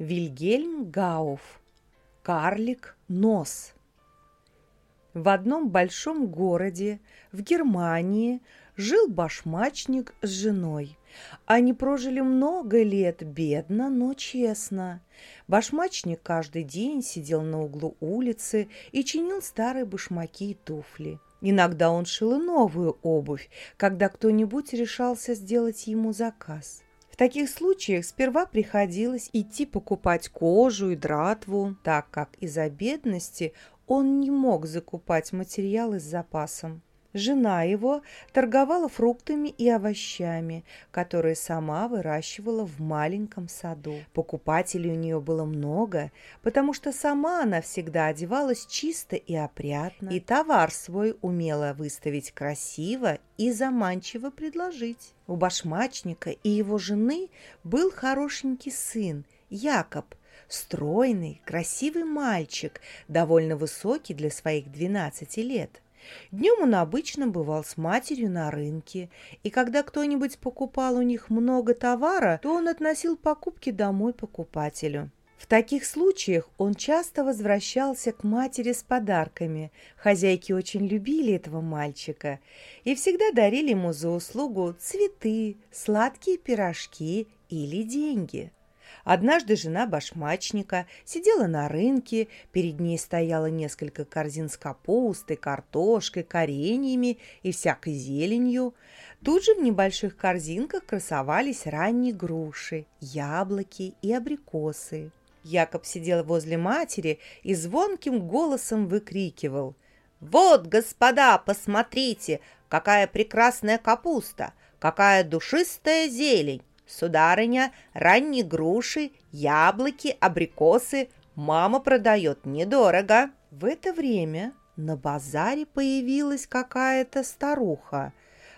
Вильгельм Гауф. Карлик Нос. В одном большом городе в Германии жил башмачник с женой. Они прожили много лет бедно, но честно. Башмачник каждый день сидел на углу улицы и чинил старые башмаки и туфли. Иногда он шил и новую обувь, когда кто-нибудь решался сделать ему заказ таких случаях сперва приходилось идти покупать кожу и дратву, так как из-за бедности он не мог закупать материалы с запасом. Жена его торговала фруктами и овощами, которые сама выращивала в маленьком саду. Покупателей у нее было много, потому что сама она всегда одевалась чисто и опрятно, и товар свой умела выставить красиво и заманчиво предложить. У башмачника и его жены был хорошенький сын, Якоб, стройный, красивый мальчик, довольно высокий для своих двенадцати лет. Днем он обычно бывал с матерью на рынке, и когда кто-нибудь покупал у них много товара, то он относил покупки домой покупателю. В таких случаях он часто возвращался к матери с подарками. Хозяйки очень любили этого мальчика и всегда дарили ему за услугу цветы, сладкие пирожки или деньги. Однажды жена башмачника сидела на рынке, перед ней стояло несколько корзин с капустой, картошкой, кореньями и всякой зеленью. Тут же в небольших корзинках красовались ранние груши, яблоки и абрикосы. Якоб сидел возле матери и звонким голосом выкрикивал. «Вот, господа, посмотрите, какая прекрасная капуста, какая душистая зелень! Сударыня, ранние груши, яблоки, абрикосы мама продает недорого. В это время на базаре появилась какая-то старуха.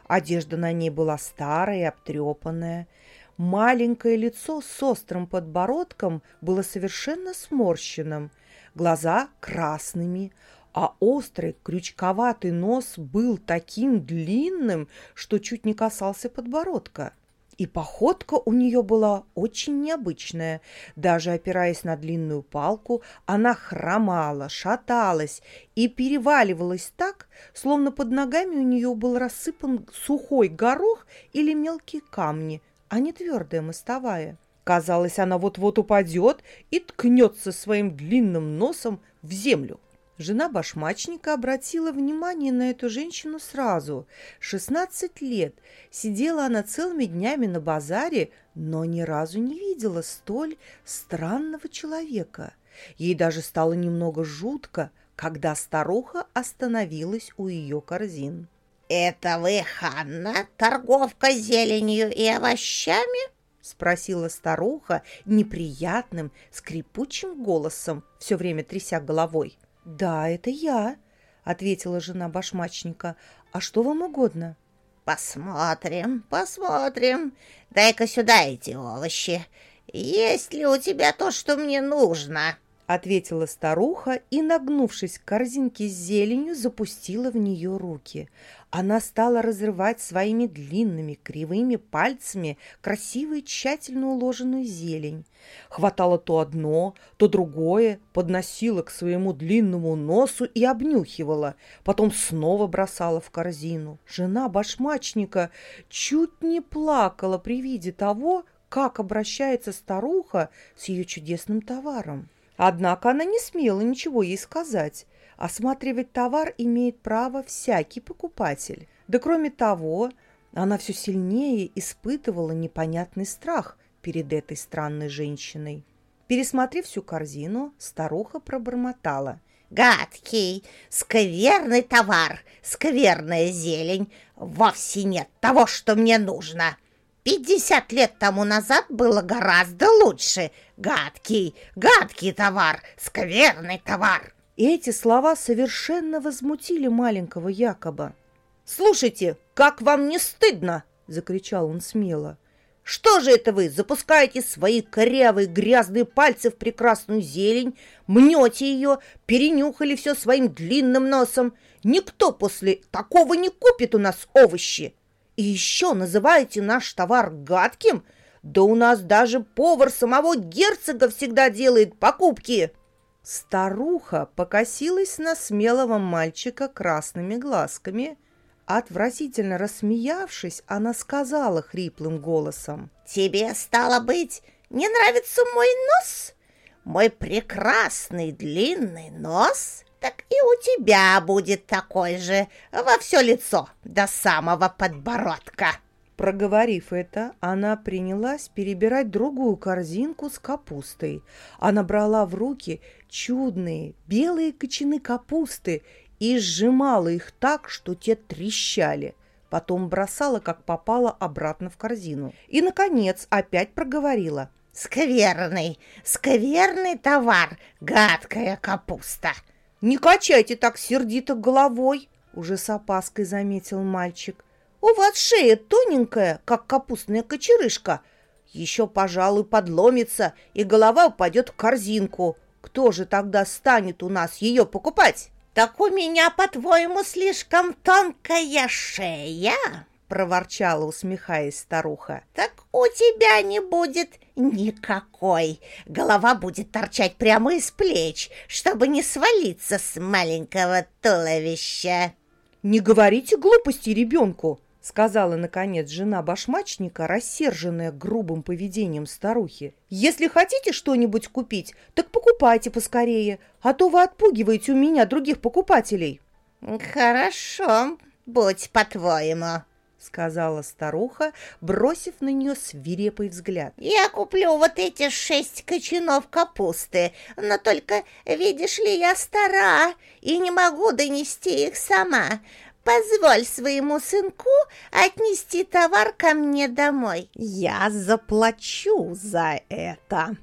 Одежда на ней была старая и обтрепанная. Маленькое лицо с острым подбородком было совершенно сморщенным, глаза красными, а острый крючковатый нос был таким длинным, что чуть не касался подбородка. И походка у нее была очень необычная. Даже опираясь на длинную палку, она хромала, шаталась и переваливалась так, словно под ногами у нее был рассыпан сухой горох или мелкие камни, а не твердая мостовая. Казалось, она вот-вот упадет и ткнется своим длинным носом в землю. Жена башмачника обратила внимание на эту женщину сразу. Шестнадцать лет. Сидела она целыми днями на базаре, но ни разу не видела столь странного человека. Ей даже стало немного жутко, когда старуха остановилась у ее корзин. «Это вы, Ханна, торговка зеленью и овощами?» — спросила старуха неприятным, скрипучим голосом, все время тряся головой. «Да, это я», — ответила жена башмачника. «А что вам угодно?» «Посмотрим, посмотрим. Дай-ка сюда эти овощи. Есть ли у тебя то, что мне нужно?» ответила старуха и, нагнувшись к корзинке с зеленью, запустила в нее руки. Она стала разрывать своими длинными кривыми пальцами красивую тщательно уложенную зелень. Хватала то одно, то другое, подносила к своему длинному носу и обнюхивала, потом снова бросала в корзину. Жена башмачника чуть не плакала при виде того, как обращается старуха с ее чудесным товаром. Однако она не смела ничего ей сказать. Осматривать товар имеет право всякий покупатель. Да кроме того, она все сильнее испытывала непонятный страх перед этой странной женщиной. Пересмотрев всю корзину, старуха пробормотала. «Гадкий, скверный товар, скверная зелень. Вовсе нет того, что мне нужно. Пятьдесят лет тому назад было гораздо лучше. Гадкий, гадкий товар, скверный товар. Эти слова совершенно возмутили маленького Якоба. «Слушайте, как вам не стыдно!» — закричал он смело. «Что же это вы запускаете свои корявые грязные пальцы в прекрасную зелень, мнете ее, перенюхали все своим длинным носом? Никто после такого не купит у нас овощи!» И еще называете наш товар гадким? Да у нас даже повар самого герцога всегда делает покупки!» Старуха покосилась на смелого мальчика красными глазками. Отвратительно рассмеявшись, она сказала хриплым голосом. «Тебе, стало быть, не нравится мой нос? Мой прекрасный длинный нос? Так и у тебя будет такой же во все лицо до самого подбородка!» Проговорив это, она принялась перебирать другую корзинку с капустой. Она брала в руки чудные белые кочаны капусты и сжимала их так, что те трещали. Потом бросала, как попало, обратно в корзину. И, наконец, опять проговорила. «Скверный, скверный товар, гадкая капуста!» «Не качайте так сердито головой!» Уже с опаской заметил мальчик. У вас шея тоненькая, как капустная кочерышка. Еще, пожалуй, подломится, и голова упадет в корзинку. Кто же тогда станет у нас ее покупать? Так у меня, по-твоему, слишком тонкая шея? проворчала, усмехаясь старуха. «Так у тебя не будет никакой. Голова будет торчать прямо из плеч, чтобы не свалиться с маленького туловища». «Не говорите глупости ребенку!» — сказала, наконец, жена башмачника, рассерженная грубым поведением старухи. «Если хотите что-нибудь купить, так покупайте поскорее, а то вы отпугиваете у меня других покупателей». «Хорошо, будь по-твоему», — сказала старуха, бросив на нее свирепый взгляд. «Я куплю вот эти шесть кочанов капусты, но только, видишь ли, я стара и не могу донести их сама. Позволь своему сынку отнести товар ко мне домой. Я заплачу за это.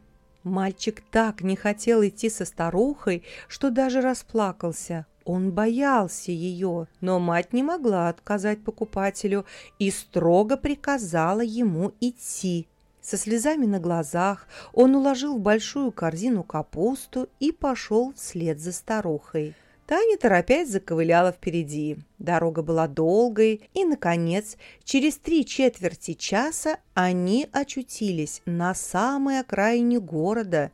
Мальчик так не хотел идти со старухой, что даже расплакался. Он боялся ее, но мать не могла отказать покупателю и строго приказала ему идти. Со слезами на глазах он уложил в большую корзину капусту и пошел вслед за старухой. Таня, торопясь, заковыляла впереди. Дорога была долгой, и, наконец, через три четверти часа они очутились на самой окраине города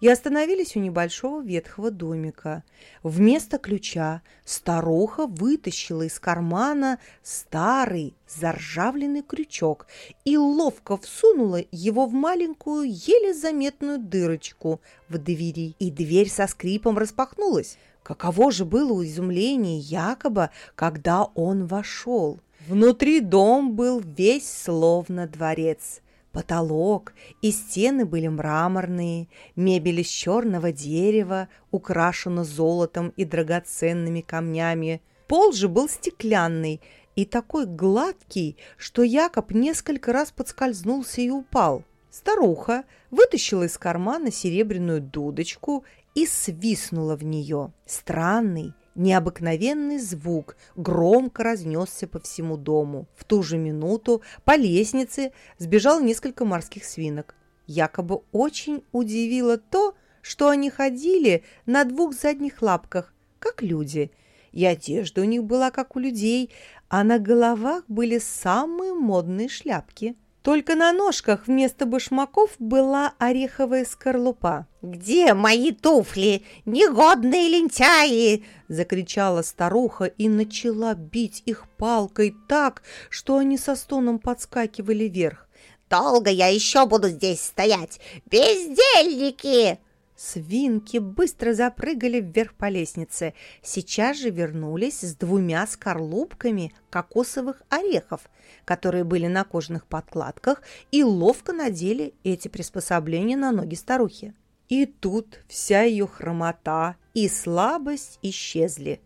и остановились у небольшого ветхого домика. Вместо ключа старуха вытащила из кармана старый заржавленный крючок и ловко всунула его в маленькую, еле заметную дырочку в двери, и дверь со скрипом распахнулась. Каково же было изумление Якоба, когда он вошел. Внутри дом был весь словно дворец. Потолок и стены были мраморные, мебель из черного дерева, украшена золотом и драгоценными камнями. Пол же был стеклянный и такой гладкий, что Якоб несколько раз подскользнулся и упал. Старуха вытащила из кармана серебряную дудочку и свистнула в нее. Странный, необыкновенный звук громко разнесся по всему дому. В ту же минуту по лестнице сбежал несколько морских свинок. Якобы очень удивило то, что они ходили на двух задних лапках, как люди, и одежда у них была как у людей, а на головах были самые модные шляпки. Только на ножках вместо башмаков была ореховая скорлупа. «Где мои туфли, негодные лентяи?» – закричала старуха и начала бить их палкой так, что они со стоном подскакивали вверх. «Долго я еще буду здесь стоять? Бездельники!» Свинки быстро запрыгали вверх по лестнице. Сейчас же вернулись с двумя скорлупками кокосовых орехов, которые были на кожаных подкладках, и ловко надели эти приспособления на ноги старухи. И тут вся ее хромота и слабость исчезли.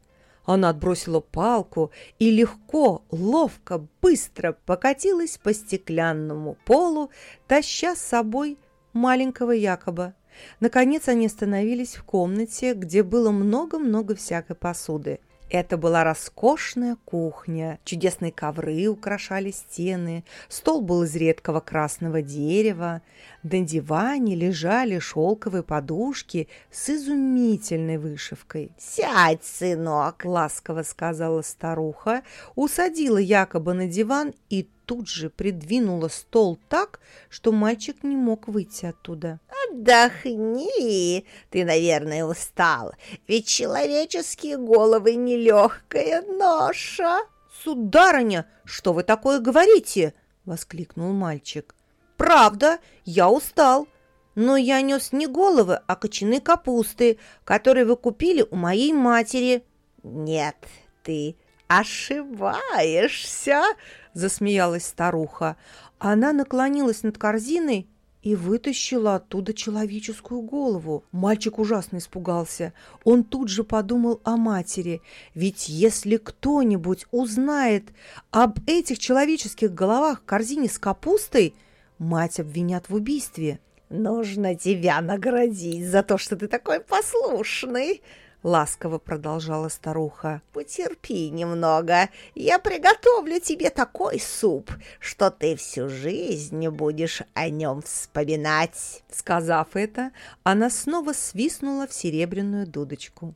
Она отбросила палку и легко, ловко, быстро покатилась по стеклянному полу, таща с собой маленького Якоба. Наконец они остановились в комнате, где было много-много всякой посуды. Это была роскошная кухня, чудесные ковры украшали стены, стол был из редкого красного дерева, на диване лежали шелковые подушки с изумительной вышивкой. «Сядь, сынок!» — ласково сказала старуха, усадила якобы на диван и тут же придвинула стол так, что мальчик не мог выйти оттуда. «Отдохни, ты, наверное, устал, ведь человеческие головы нелегкая ноша». «Сударыня, что вы такое говорите?» — воскликнул мальчик. «Правда, я устал, но я нес не головы, а кочаны капусты, которые вы купили у моей матери». «Нет, ты ошибаешься!» – засмеялась старуха. Она наклонилась над корзиной и вытащила оттуда человеческую голову. Мальчик ужасно испугался. Он тут же подумал о матери. Ведь если кто-нибудь узнает об этих человеческих головах в корзине с капустой, мать обвинят в убийстве. «Нужно тебя наградить за то, что ты такой послушный!» — ласково продолжала старуха. «Потерпи немного, я приготовлю тебе такой суп, что ты всю жизнь будешь о нем вспоминать». Сказав это, она снова свистнула в серебряную дудочку.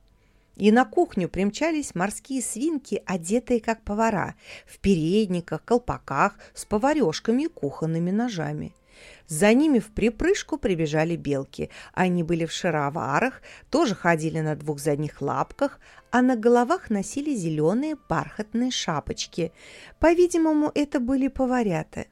И на кухню примчались морские свинки, одетые как повара, в передниках, колпаках, с поварешками и кухонными ножами. За ними в припрыжку прибежали белки. Они были в шароварах, тоже ходили на двух задних лапках, а на головах носили зеленые бархатные шапочки. По-видимому, это были поварята.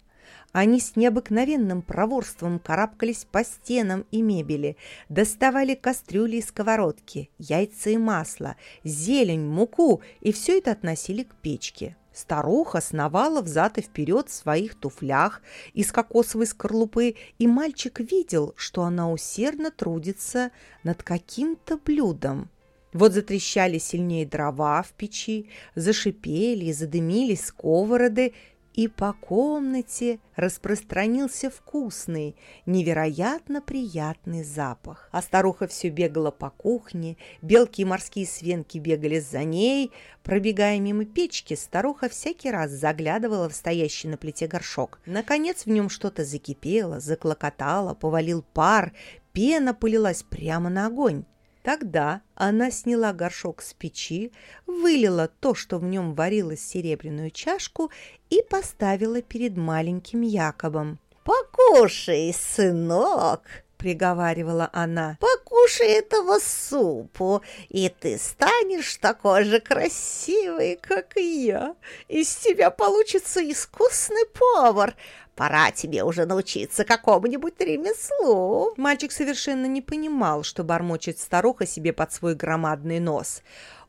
Они с необыкновенным проворством карабкались по стенам и мебели, доставали кастрюли и сковородки, яйца и масло, зелень, муку, и все это относили к печке. Старуха сновала взад и вперед в своих туфлях из кокосовой скорлупы, и мальчик видел, что она усердно трудится над каким-то блюдом. Вот затрещали сильнее дрова в печи, зашипели и задымились сковороды, и по комнате распространился вкусный, невероятно приятный запах. А старуха все бегала по кухне, белки и морские свинки бегали за ней. Пробегая мимо печки, старуха всякий раз заглядывала в стоящий на плите горшок. Наконец в нем что-то закипело, заклокотало, повалил пар, пена пылилась прямо на огонь. Тогда она сняла горшок с печи, вылила то, что в нем варилось, в серебряную чашку и поставила перед маленьким Якобом. «Покушай, сынок!» — приговаривала она. «Покушай этого супу, и ты станешь такой же красивый, как и я. Из тебя получится искусный повар, Пора тебе уже научиться какому-нибудь ремеслу». Мальчик совершенно не понимал, что бормочет старуха себе под свой громадный нос.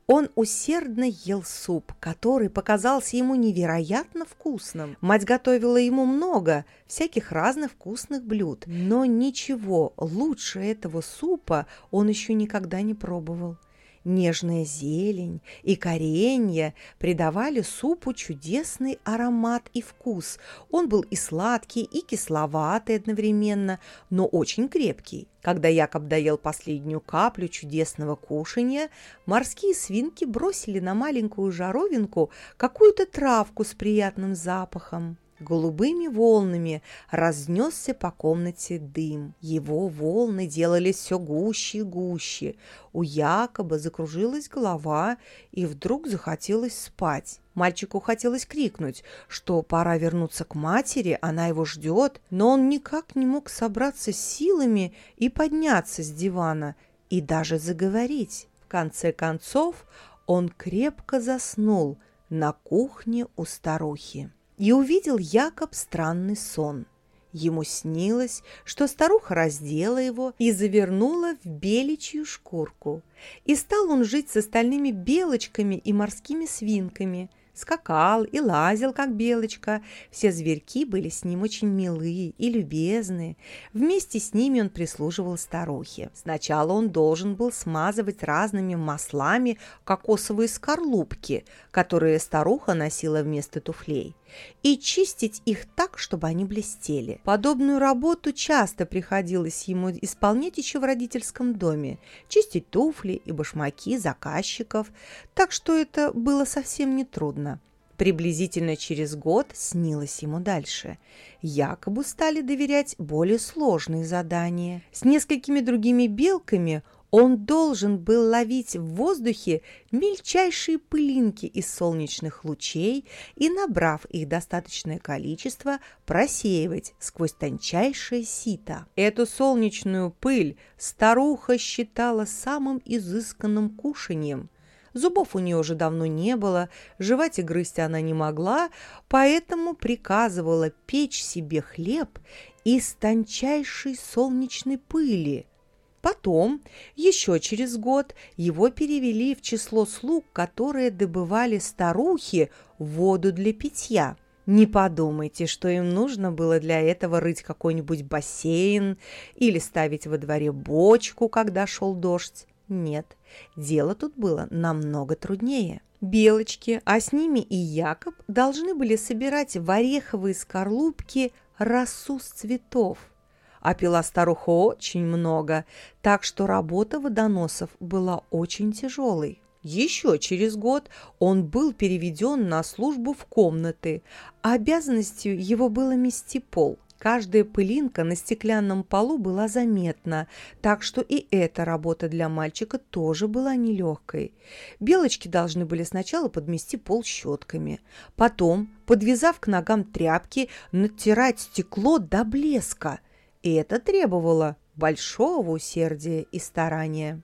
Он усердно ел суп, который показался ему невероятно вкусным. Мать готовила ему много всяких разных вкусных блюд, но ничего лучше этого супа он еще никогда не пробовал. Нежная зелень и коренья придавали супу чудесный аромат и вкус. Он был и сладкий, и кисловатый одновременно, но очень крепкий. Когда Якоб доел последнюю каплю чудесного кушанья, морские свинки бросили на маленькую жаровинку какую-то травку с приятным запахом голубыми волнами разнесся по комнате дым. Его волны делались все гуще и гуще. У Якоба закружилась голова, и вдруг захотелось спать. Мальчику хотелось крикнуть, что пора вернуться к матери, она его ждет, но он никак не мог собраться силами и подняться с дивана, и даже заговорить. В конце концов он крепко заснул на кухне у старухи и увидел Якоб странный сон. Ему снилось, что старуха раздела его и завернула в беличью шкурку. И стал он жить с остальными белочками и морскими свинками – скакал и лазил, как белочка. Все зверьки были с ним очень милые и любезные. Вместе с ними он прислуживал старухе. Сначала он должен был смазывать разными маслами кокосовые скорлупки, которые старуха носила вместо туфлей и чистить их так, чтобы они блестели. Подобную работу часто приходилось ему исполнять еще в родительском доме, чистить туфли и башмаки заказчиков, так что это было совсем нетрудно. Приблизительно через год снилось ему дальше. Якобы стали доверять более сложные задания. С несколькими другими белками Он должен был ловить в воздухе мельчайшие пылинки из солнечных лучей и, набрав их достаточное количество, просеивать сквозь тончайшее сито. Эту солнечную пыль старуха считала самым изысканным кушаньем. Зубов у нее уже давно не было, жевать и грызть она не могла, поэтому приказывала печь себе хлеб из тончайшей солнечной пыли – Потом, еще через год, его перевели в число слуг, которые добывали старухи воду для питья. Не подумайте, что им нужно было для этого рыть какой-нибудь бассейн или ставить во дворе бочку, когда шел дождь. Нет, дело тут было намного труднее. Белочки, а с ними и Якоб, должны были собирать в ореховые скорлупки росу с цветов а пила старуха очень много, так что работа водоносов была очень тяжелой. Еще через год он был переведен на службу в комнаты, а обязанностью его было мести пол. Каждая пылинка на стеклянном полу была заметна, так что и эта работа для мальчика тоже была нелегкой. Белочки должны были сначала подмести пол щетками, потом, подвязав к ногам тряпки, натирать стекло до блеска – и это требовало большого усердия и старания.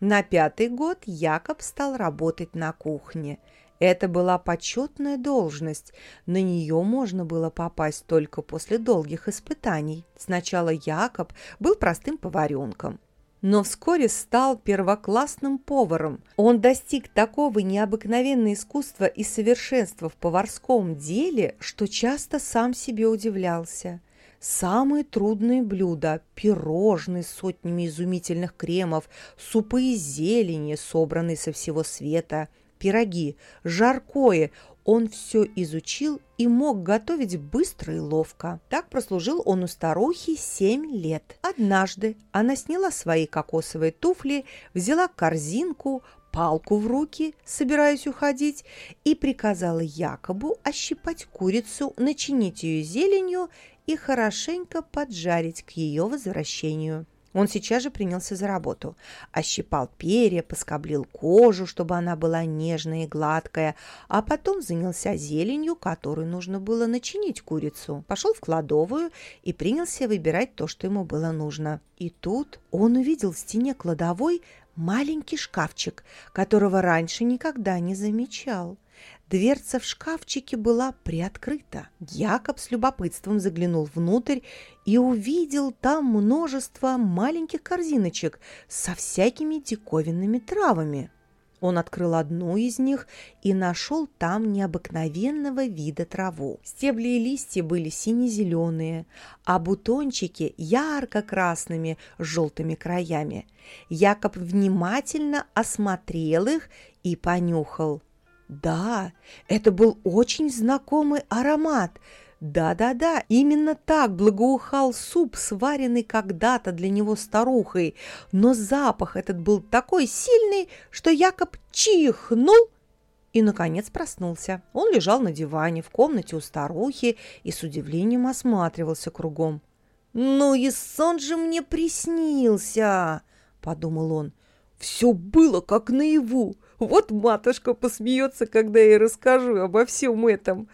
На пятый год Якоб стал работать на кухне. Это была почетная должность, на нее можно было попасть только после долгих испытаний. Сначала Якоб был простым поваренком, но вскоре стал первоклассным поваром. Он достиг такого необыкновенного искусства и совершенства в поварском деле, что часто сам себе удивлялся – Самые трудные блюда – пирожные с сотнями изумительных кремов, супы из зелени, собранные со всего света, пироги, жаркое – он все изучил и мог готовить быстро и ловко. Так прослужил он у старухи семь лет. Однажды она сняла свои кокосовые туфли, взяла корзинку, палку в руки, собираясь уходить, и приказала Якобу ощипать курицу, начинить ее зеленью и хорошенько поджарить к ее возвращению. Он сейчас же принялся за работу. Ощипал перья, поскоблил кожу, чтобы она была нежная и гладкая, а потом занялся зеленью, которую нужно было начинить курицу. Пошел в кладовую и принялся выбирать то, что ему было нужно. И тут он увидел в стене кладовой маленький шкафчик, которого раньше никогда не замечал. Дверца в шкафчике была приоткрыта. Якоб с любопытством заглянул внутрь и увидел там множество маленьких корзиночек со всякими диковинными травами. Он открыл одну из них и нашел там необыкновенного вида траву. Стебли и листья были сине-зеленые, а бутончики ярко-красными с желтыми краями. Якоб внимательно осмотрел их и понюхал – да, это был очень знакомый аромат. Да-да-да, именно так благоухал суп, сваренный когда-то для него старухой. Но запах этот был такой сильный, что Якоб чихнул и, наконец, проснулся. Он лежал на диване в комнате у старухи и с удивлением осматривался кругом. «Ну и сон же мне приснился!» — подумал он. «Все было как наяву. Вот матушка посмеется, когда я ей расскажу обо всем этом.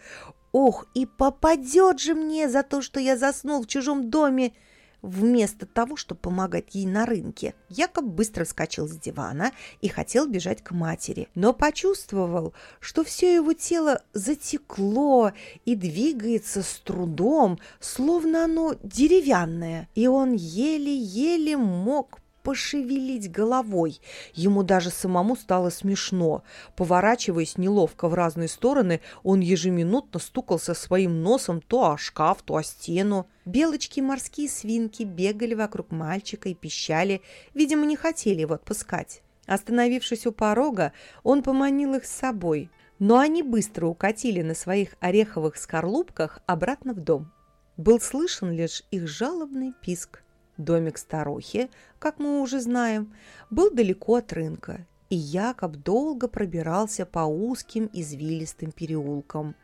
Ох, и попадет же мне за то, что я заснул в чужом доме, вместо того, чтобы помогать ей на рынке. Якоб быстро вскочил с дивана и хотел бежать к матери, но почувствовал, что все его тело затекло и двигается с трудом, словно оно деревянное, и он еле-еле мог пошевелить головой. Ему даже самому стало смешно. Поворачиваясь неловко в разные стороны, он ежеминутно стукался своим носом то о шкаф, то о стену. Белочки и морские свинки бегали вокруг мальчика и пищали, видимо, не хотели его отпускать. Остановившись у порога, он поманил их с собой, но они быстро укатили на своих ореховых скорлупках обратно в дом. Был слышен лишь их жалобный писк. Домик старухи, как мы уже знаем, был далеко от рынка, и Якоб долго пробирался по узким извилистым переулкам.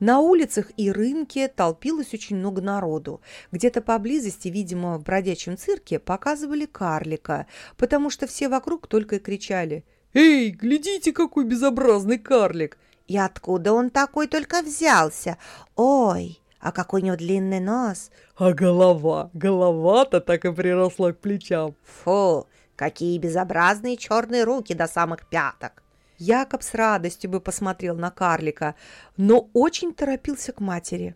На улицах и рынке толпилось очень много народу. Где-то поблизости, видимо, в бродячем цирке показывали карлика, потому что все вокруг только и кричали «Эй, глядите, какой безобразный карлик!» «И откуда он такой только взялся? Ой, а какой у него длинный нос!» «А голова? Голова-то так и приросла к плечам!» «Фу, какие безобразные черные руки до самых пяток!» Якоб с радостью бы посмотрел на карлика, но очень торопился к матери.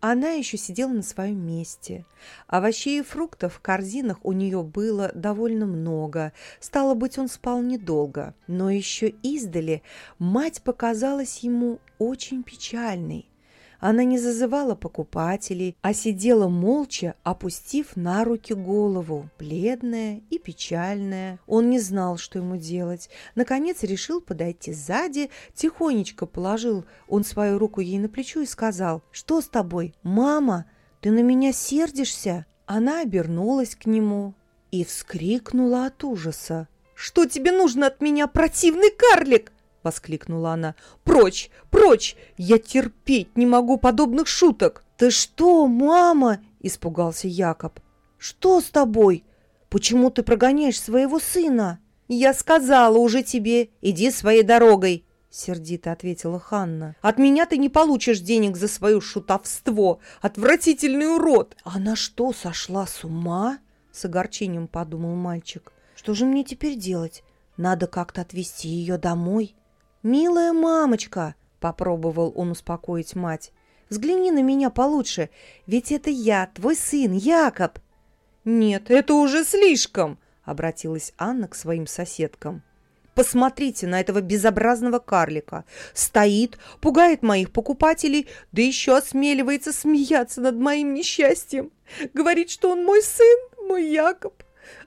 Она еще сидела на своем месте. Овощей и фруктов в корзинах у нее было довольно много. Стало быть, он спал недолго. Но еще издали мать показалась ему очень печальной. Она не зазывала покупателей, а сидела молча, опустив на руки голову, бледная и печальная. Он не знал, что ему делать. Наконец решил подойти сзади, тихонечко положил он свою руку ей на плечо и сказал, «Что с тобой, мама? Ты на меня сердишься?» Она обернулась к нему и вскрикнула от ужаса. «Что тебе нужно от меня, противный карлик?» — воскликнула она. «Прочь! Прочь! Я терпеть не могу подобных шуток!» «Ты что, мама?» — испугался Якоб. «Что с тобой? Почему ты прогоняешь своего сына?» «Я сказала уже тебе, иди своей дорогой!» — сердито ответила Ханна. «От меня ты не получишь денег за свое шутовство! Отвратительный урод!» «Она что, сошла с ума?» — с огорчением подумал мальчик. «Что же мне теперь делать? Надо как-то отвезти ее домой». «Милая мамочка!» — попробовал он успокоить мать. «Взгляни на меня получше, ведь это я, твой сын, Якоб!» «Нет, это уже слишком!» — обратилась Анна к своим соседкам. Посмотрите на этого безобразного карлика. Стоит, пугает моих покупателей, да еще осмеливается смеяться над моим несчастьем. Говорит, что он мой сын, мой Якоб.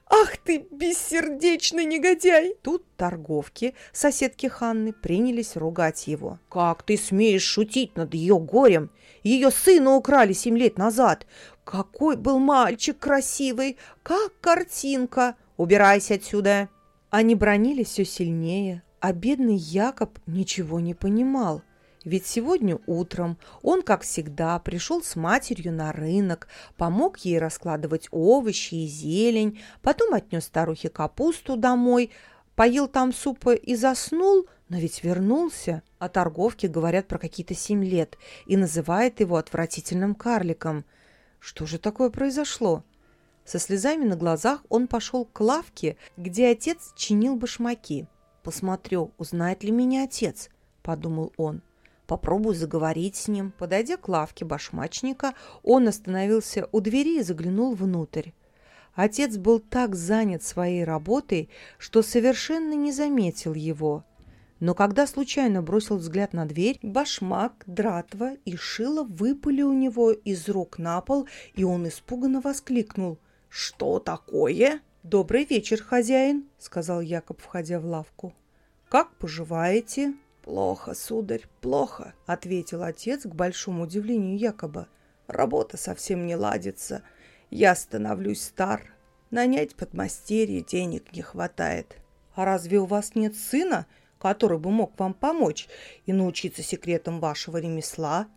«Ах ты, бессердечный негодяй!» Тут торговки, соседки Ханны, принялись ругать его. «Как ты смеешь шутить над ее горем? Ее сына украли семь лет назад. Какой был мальчик красивый, как картинка! Убирайся отсюда!» Они бронились все сильнее, а бедный Якоб ничего не понимал – ведь сегодня утром он, как всегда, пришел с матерью на рынок, помог ей раскладывать овощи и зелень, потом отнес старухе капусту домой, поел там супа и заснул, но ведь вернулся. А торговки говорят про какие-то семь лет и называют его отвратительным карликом. Что же такое произошло? Со слезами на глазах он пошел к лавке, где отец чинил башмаки. «Посмотрю, узнает ли меня отец», — подумал он. Попробую заговорить с ним. Подойдя к лавке башмачника, он остановился у двери и заглянул внутрь. Отец был так занят своей работой, что совершенно не заметил его. Но когда случайно бросил взгляд на дверь, башмак, дратва и шило выпали у него из рук на пол, и он испуганно воскликнул. «Что такое?» «Добрый вечер, хозяин», — сказал Якоб, входя в лавку. «Как поживаете?» «Плохо, сударь, плохо», — ответил отец к большому удивлению Якоба. «Работа совсем не ладится. Я становлюсь стар. Нанять подмастерье денег не хватает». «А разве у вас нет сына, который бы мог вам помочь и научиться секретам вашего ремесла?»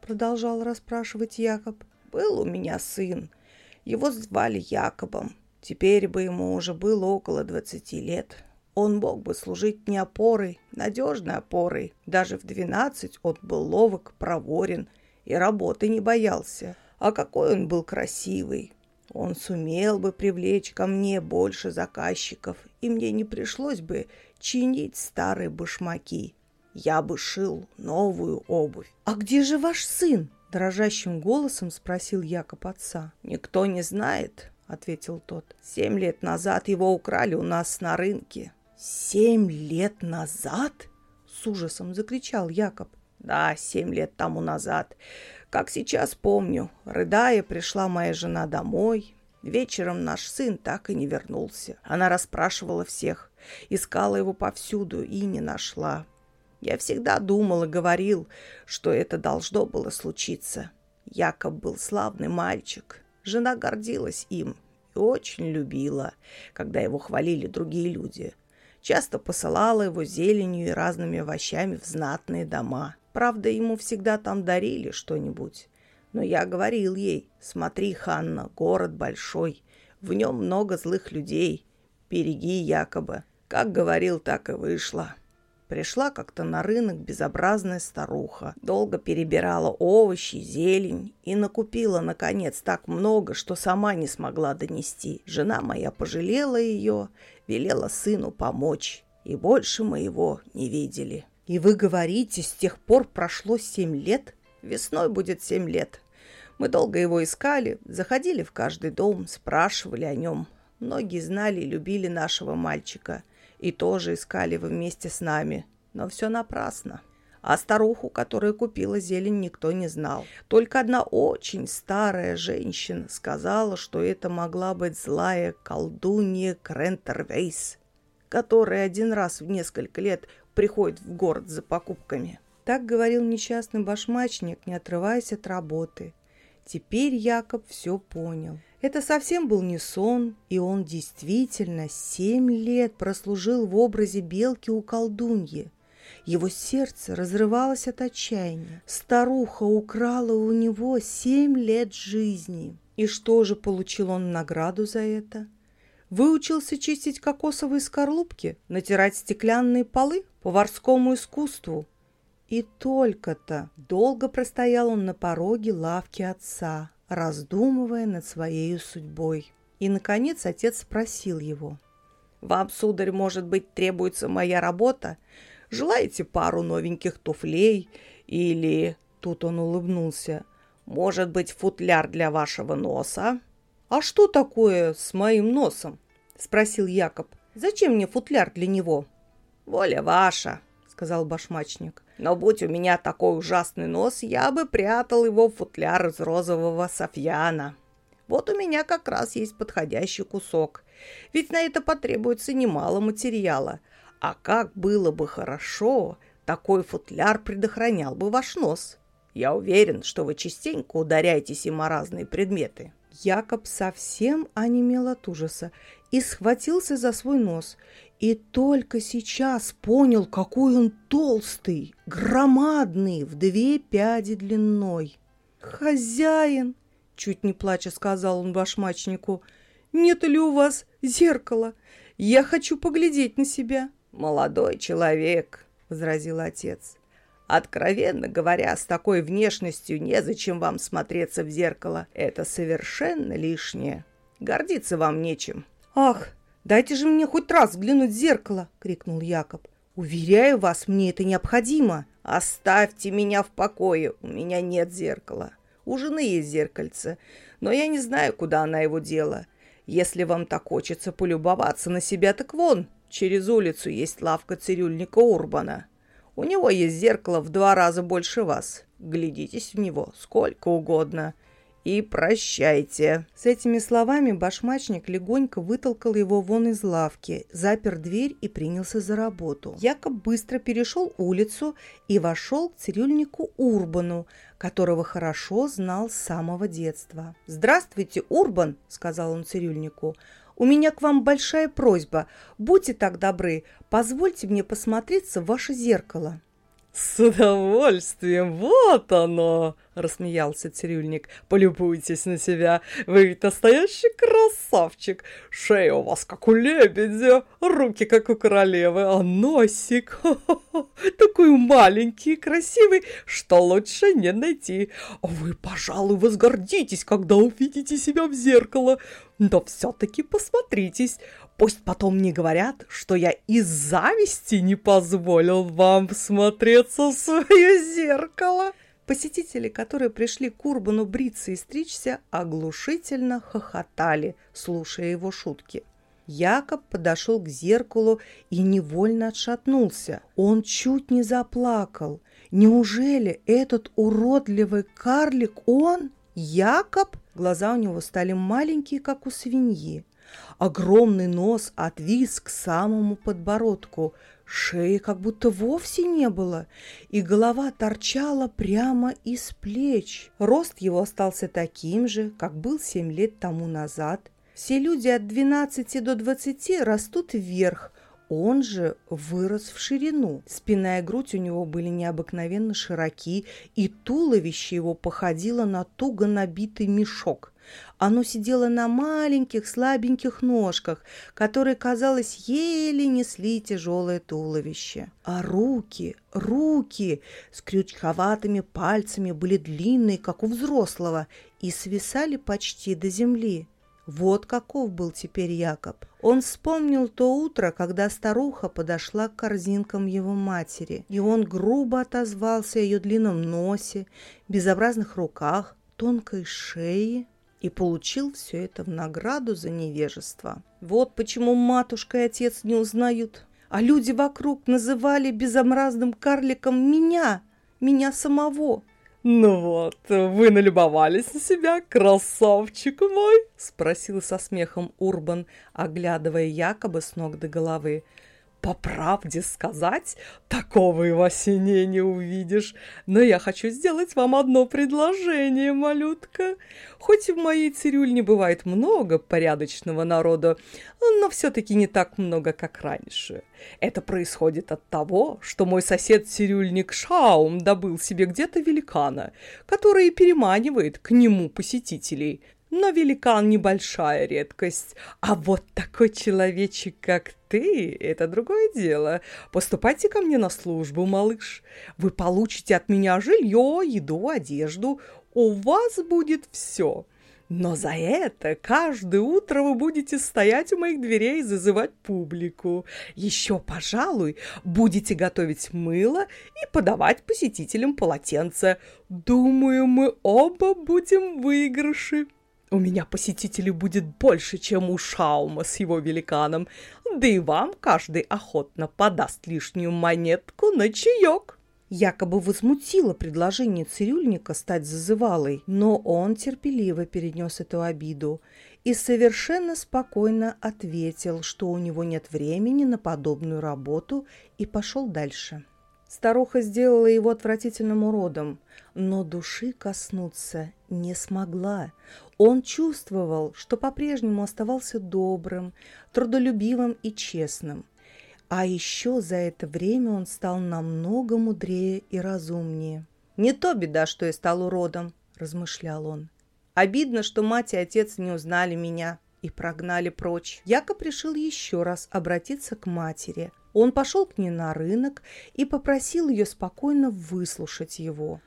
Продолжал расспрашивать Якоб. «Был у меня сын. Его звали Якобом. Теперь бы ему уже было около двадцати лет. Он мог бы служить не опорой, надежной опорой. Даже в двенадцать он был ловок, проворен и работы не боялся. А какой он был красивый! Он сумел бы привлечь ко мне больше заказчиков, и мне не пришлось бы чинить старые башмаки. Я бы шил новую обувь. «А где же ваш сын?» – дрожащим голосом спросил Якоб отца. «Никто не знает», – ответил тот. «Семь лет назад его украли у нас на рынке. «Семь лет назад?» — с ужасом закричал Якоб. «Да, семь лет тому назад. Как сейчас помню, рыдая, пришла моя жена домой. Вечером наш сын так и не вернулся. Она расспрашивала всех, искала его повсюду и не нашла. Я всегда думал и говорил, что это должно было случиться. Якоб был славный мальчик. Жена гордилась им и очень любила, когда его хвалили другие люди часто посылала его зеленью и разными овощами в знатные дома. Правда, ему всегда там дарили что-нибудь. Но я говорил ей, смотри, Ханна, город большой, в нем много злых людей, береги якобы. Как говорил, так и вышло. Пришла как-то на рынок безобразная старуха. Долго перебирала овощи, зелень и накупила, наконец, так много, что сама не смогла донести. Жена моя пожалела ее, велела сыну помочь. И больше мы его не видели. И вы говорите, с тех пор прошло семь лет? Весной будет семь лет. Мы долго его искали, заходили в каждый дом, спрашивали о нем. Многие знали и любили нашего мальчика и тоже искали его вместе с нами, но все напрасно. А старуху, которая купила зелень, никто не знал. Только одна очень старая женщина сказала, что это могла быть злая колдунья Крентервейс, которая один раз в несколько лет приходит в город за покупками. Так говорил несчастный башмачник, не отрываясь от работы. Теперь Якоб все понял. Это совсем был не сон, и он действительно семь лет прослужил в образе белки у колдуньи. Его сердце разрывалось от отчаяния. Старуха украла у него семь лет жизни. И что же получил он награду за это? Выучился чистить кокосовые скорлупки, натирать стеклянные полы, поварскому искусству. И только-то долго простоял он на пороге лавки отца, раздумывая над своей судьбой. И, наконец, отец спросил его. «Вам, сударь, может быть, требуется моя работа? Желаете пару новеньких туфлей? Или...» Тут он улыбнулся. «Может быть, футляр для вашего носа?» «А что такое с моим носом?» – спросил Якоб. «Зачем мне футляр для него?» «Воля ваша», – сказал башмачник. Но будь у меня такой ужасный нос, я бы прятал его в футляр из розового софьяна. Вот у меня как раз есть подходящий кусок. Ведь на это потребуется немало материала. А как было бы хорошо, такой футляр предохранял бы ваш нос. Я уверен, что вы частенько ударяетесь им о разные предметы. Якоб совсем онемел от ужаса и схватился за свой нос. И только сейчас понял, какой он толстый, громадный, в две пяди длиной. «Хозяин!» — чуть не плача сказал он башмачнику. «Нет ли у вас зеркала? Я хочу поглядеть на себя». «Молодой человек!» — возразил отец. Откровенно говоря, с такой внешностью незачем вам смотреться в зеркало. Это совершенно лишнее. Гордиться вам нечем. «Ах, дайте же мне хоть раз взглянуть в зеркало!» — крикнул Якоб. «Уверяю вас, мне это необходимо!» «Оставьте меня в покое, у меня нет зеркала. У жены есть зеркальце, но я не знаю, куда она его дела. Если вам так хочется полюбоваться на себя, так вон, через улицу есть лавка цирюльника Урбана. У него есть зеркало в два раза больше вас. Глядитесь в него сколько угодно. И прощайте. С этими словами башмачник легонько вытолкал его вон из лавки, запер дверь и принялся за работу. Якоб быстро перешел улицу и вошел к цирюльнику Урбану, которого хорошо знал с самого детства. «Здравствуйте, Урбан!» – сказал он цирюльнику. У меня к вам большая просьба. Будьте так добры, позвольте мне посмотреться в ваше зеркало». «С удовольствием, вот оно!» — рассмеялся цирюльник. «Полюбуйтесь на себя, вы ведь настоящий красавчик! Шея у вас, как у лебедя, руки, как у королевы, а носик такой маленький и красивый, что лучше не найти. Вы, пожалуй, возгордитесь, когда увидите себя в зеркало, но все-таки посмотритесь, Пусть потом не говорят, что я из зависти не позволил вам всмотреться в свое зеркало. Посетители, которые пришли к Урбану бриться и стричься, оглушительно хохотали, слушая его шутки. Якоб подошел к зеркалу и невольно отшатнулся. Он чуть не заплакал. Неужели этот уродливый карлик он? Якоб? Глаза у него стали маленькие, как у свиньи. Огромный нос отвис к самому подбородку, шеи как будто вовсе не было, и голова торчала прямо из плеч. Рост его остался таким же, как был семь лет тому назад. Все люди от 12 до 20 растут вверх, Он же вырос в ширину. Спина и грудь у него были необыкновенно широки, и туловище его походило на туго набитый мешок. Оно сидело на маленьких слабеньких ножках, которые, казалось, еле несли тяжелое туловище. А руки, руки с крючковатыми пальцами были длинные, как у взрослого, и свисали почти до земли. Вот каков был теперь Якоб. Он вспомнил то утро, когда старуха подошла к корзинкам его матери, и он грубо отозвался о ее длинном носе, безобразных руках, тонкой шее и получил все это в награду за невежество. Вот почему матушка и отец не узнают. А люди вокруг называли безобразным карликом меня, меня самого. «Ну вот, вы налюбовались на себя, красавчик мой?» — спросил со смехом Урбан, оглядывая якобы с ног до головы. По правде сказать, такого и в осенне не увидишь. Но я хочу сделать вам одно предложение, малютка. Хоть в моей цирюльне бывает много порядочного народа, но все-таки не так много, как раньше. Это происходит от того, что мой сосед-цирюльник Шаум добыл себе где-то великана, который переманивает к нему посетителей – но великан небольшая редкость. А вот такой человечек, как ты, это другое дело. Поступайте ко мне на службу, малыш. Вы получите от меня жилье, еду, одежду. У вас будет все. Но за это каждое утро вы будете стоять у моих дверей и зазывать публику. Еще, пожалуй, будете готовить мыло и подавать посетителям полотенце. Думаю, мы оба будем в выигрыше. У меня посетителей будет больше, чем у Шаума с его великаном, да и вам каждый охотно подаст лишнюю монетку на чаек. Якобы возмутило предложение цирюльника стать зазывалой, но он терпеливо перенес эту обиду и совершенно спокойно ответил, что у него нет времени на подобную работу и пошел дальше. Старуха сделала его отвратительным уродом, но души коснуться не смогла. Он чувствовал, что по-прежнему оставался добрым, трудолюбивым и честным. А еще за это время он стал намного мудрее и разумнее. «Не то беда, что я стал уродом», – размышлял он. «Обидно, что мать и отец не узнали меня и прогнали прочь». Якоб решил еще раз обратиться к матери, он пошел к ней на рынок и попросил ее спокойно выслушать его.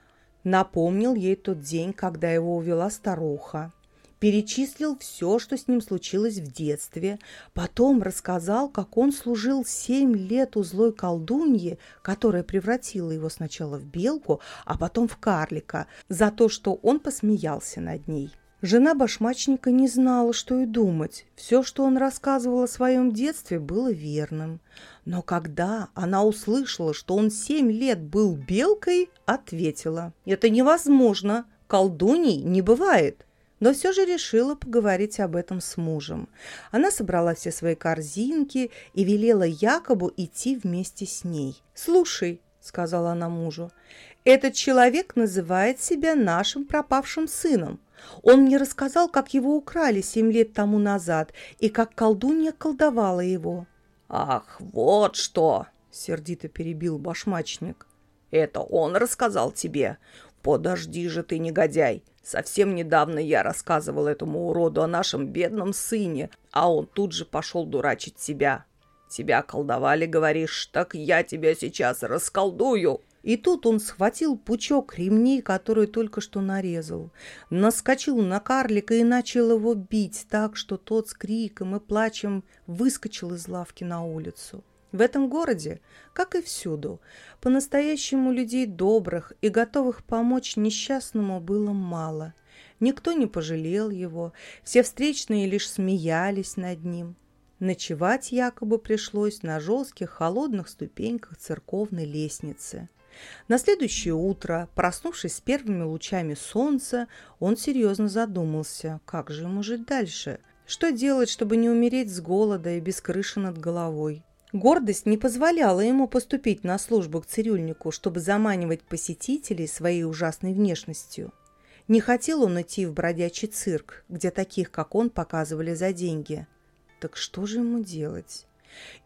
Напомнил ей тот день, когда его увела старуха. Перечислил все, что с ним случилось в детстве. Потом рассказал, как он служил семь лет у злой колдуньи, которая превратила его сначала в белку, а потом в карлика, за то, что он посмеялся над ней. Жена башмачника не знала, что и думать. Все, что он рассказывал о своем детстве, было верным. Но когда она услышала, что он семь лет был белкой, ответила. «Это невозможно, колдуний не бывает» но все же решила поговорить об этом с мужем. Она собрала все свои корзинки и велела Якобу идти вместе с ней. «Слушай», — сказала она мужу, — «этот человек называет себя нашим пропавшим сыном. Он мне рассказал, как его украли семь лет тому назад и как колдунья колдовала его». «Ах, вот что!» — сердито перебил башмачник. «Это он рассказал тебе? Подожди же ты, негодяй! Совсем недавно я рассказывал этому уроду о нашем бедном сыне, а он тут же пошел дурачить себя. Тебя колдовали, говоришь, так я тебя сейчас расколдую!» И тут он схватил пучок ремней, который только что нарезал, наскочил на карлика и начал его бить так, что тот с криком и плачем выскочил из лавки на улицу. В этом городе, как и всюду, по-настоящему людей добрых и готовых помочь несчастному было мало. Никто не пожалел его, все встречные лишь смеялись над ним. Ночевать якобы пришлось на жестких холодных ступеньках церковной лестницы – на следующее утро, проснувшись с первыми лучами солнца, он серьезно задумался, как же ему жить дальше. Что делать, чтобы не умереть с голода и без крыши над головой? Гордость не позволяла ему поступить на службу к цирюльнику, чтобы заманивать посетителей своей ужасной внешностью. Не хотел он идти в бродячий цирк, где таких, как он, показывали за деньги. Так что же ему делать?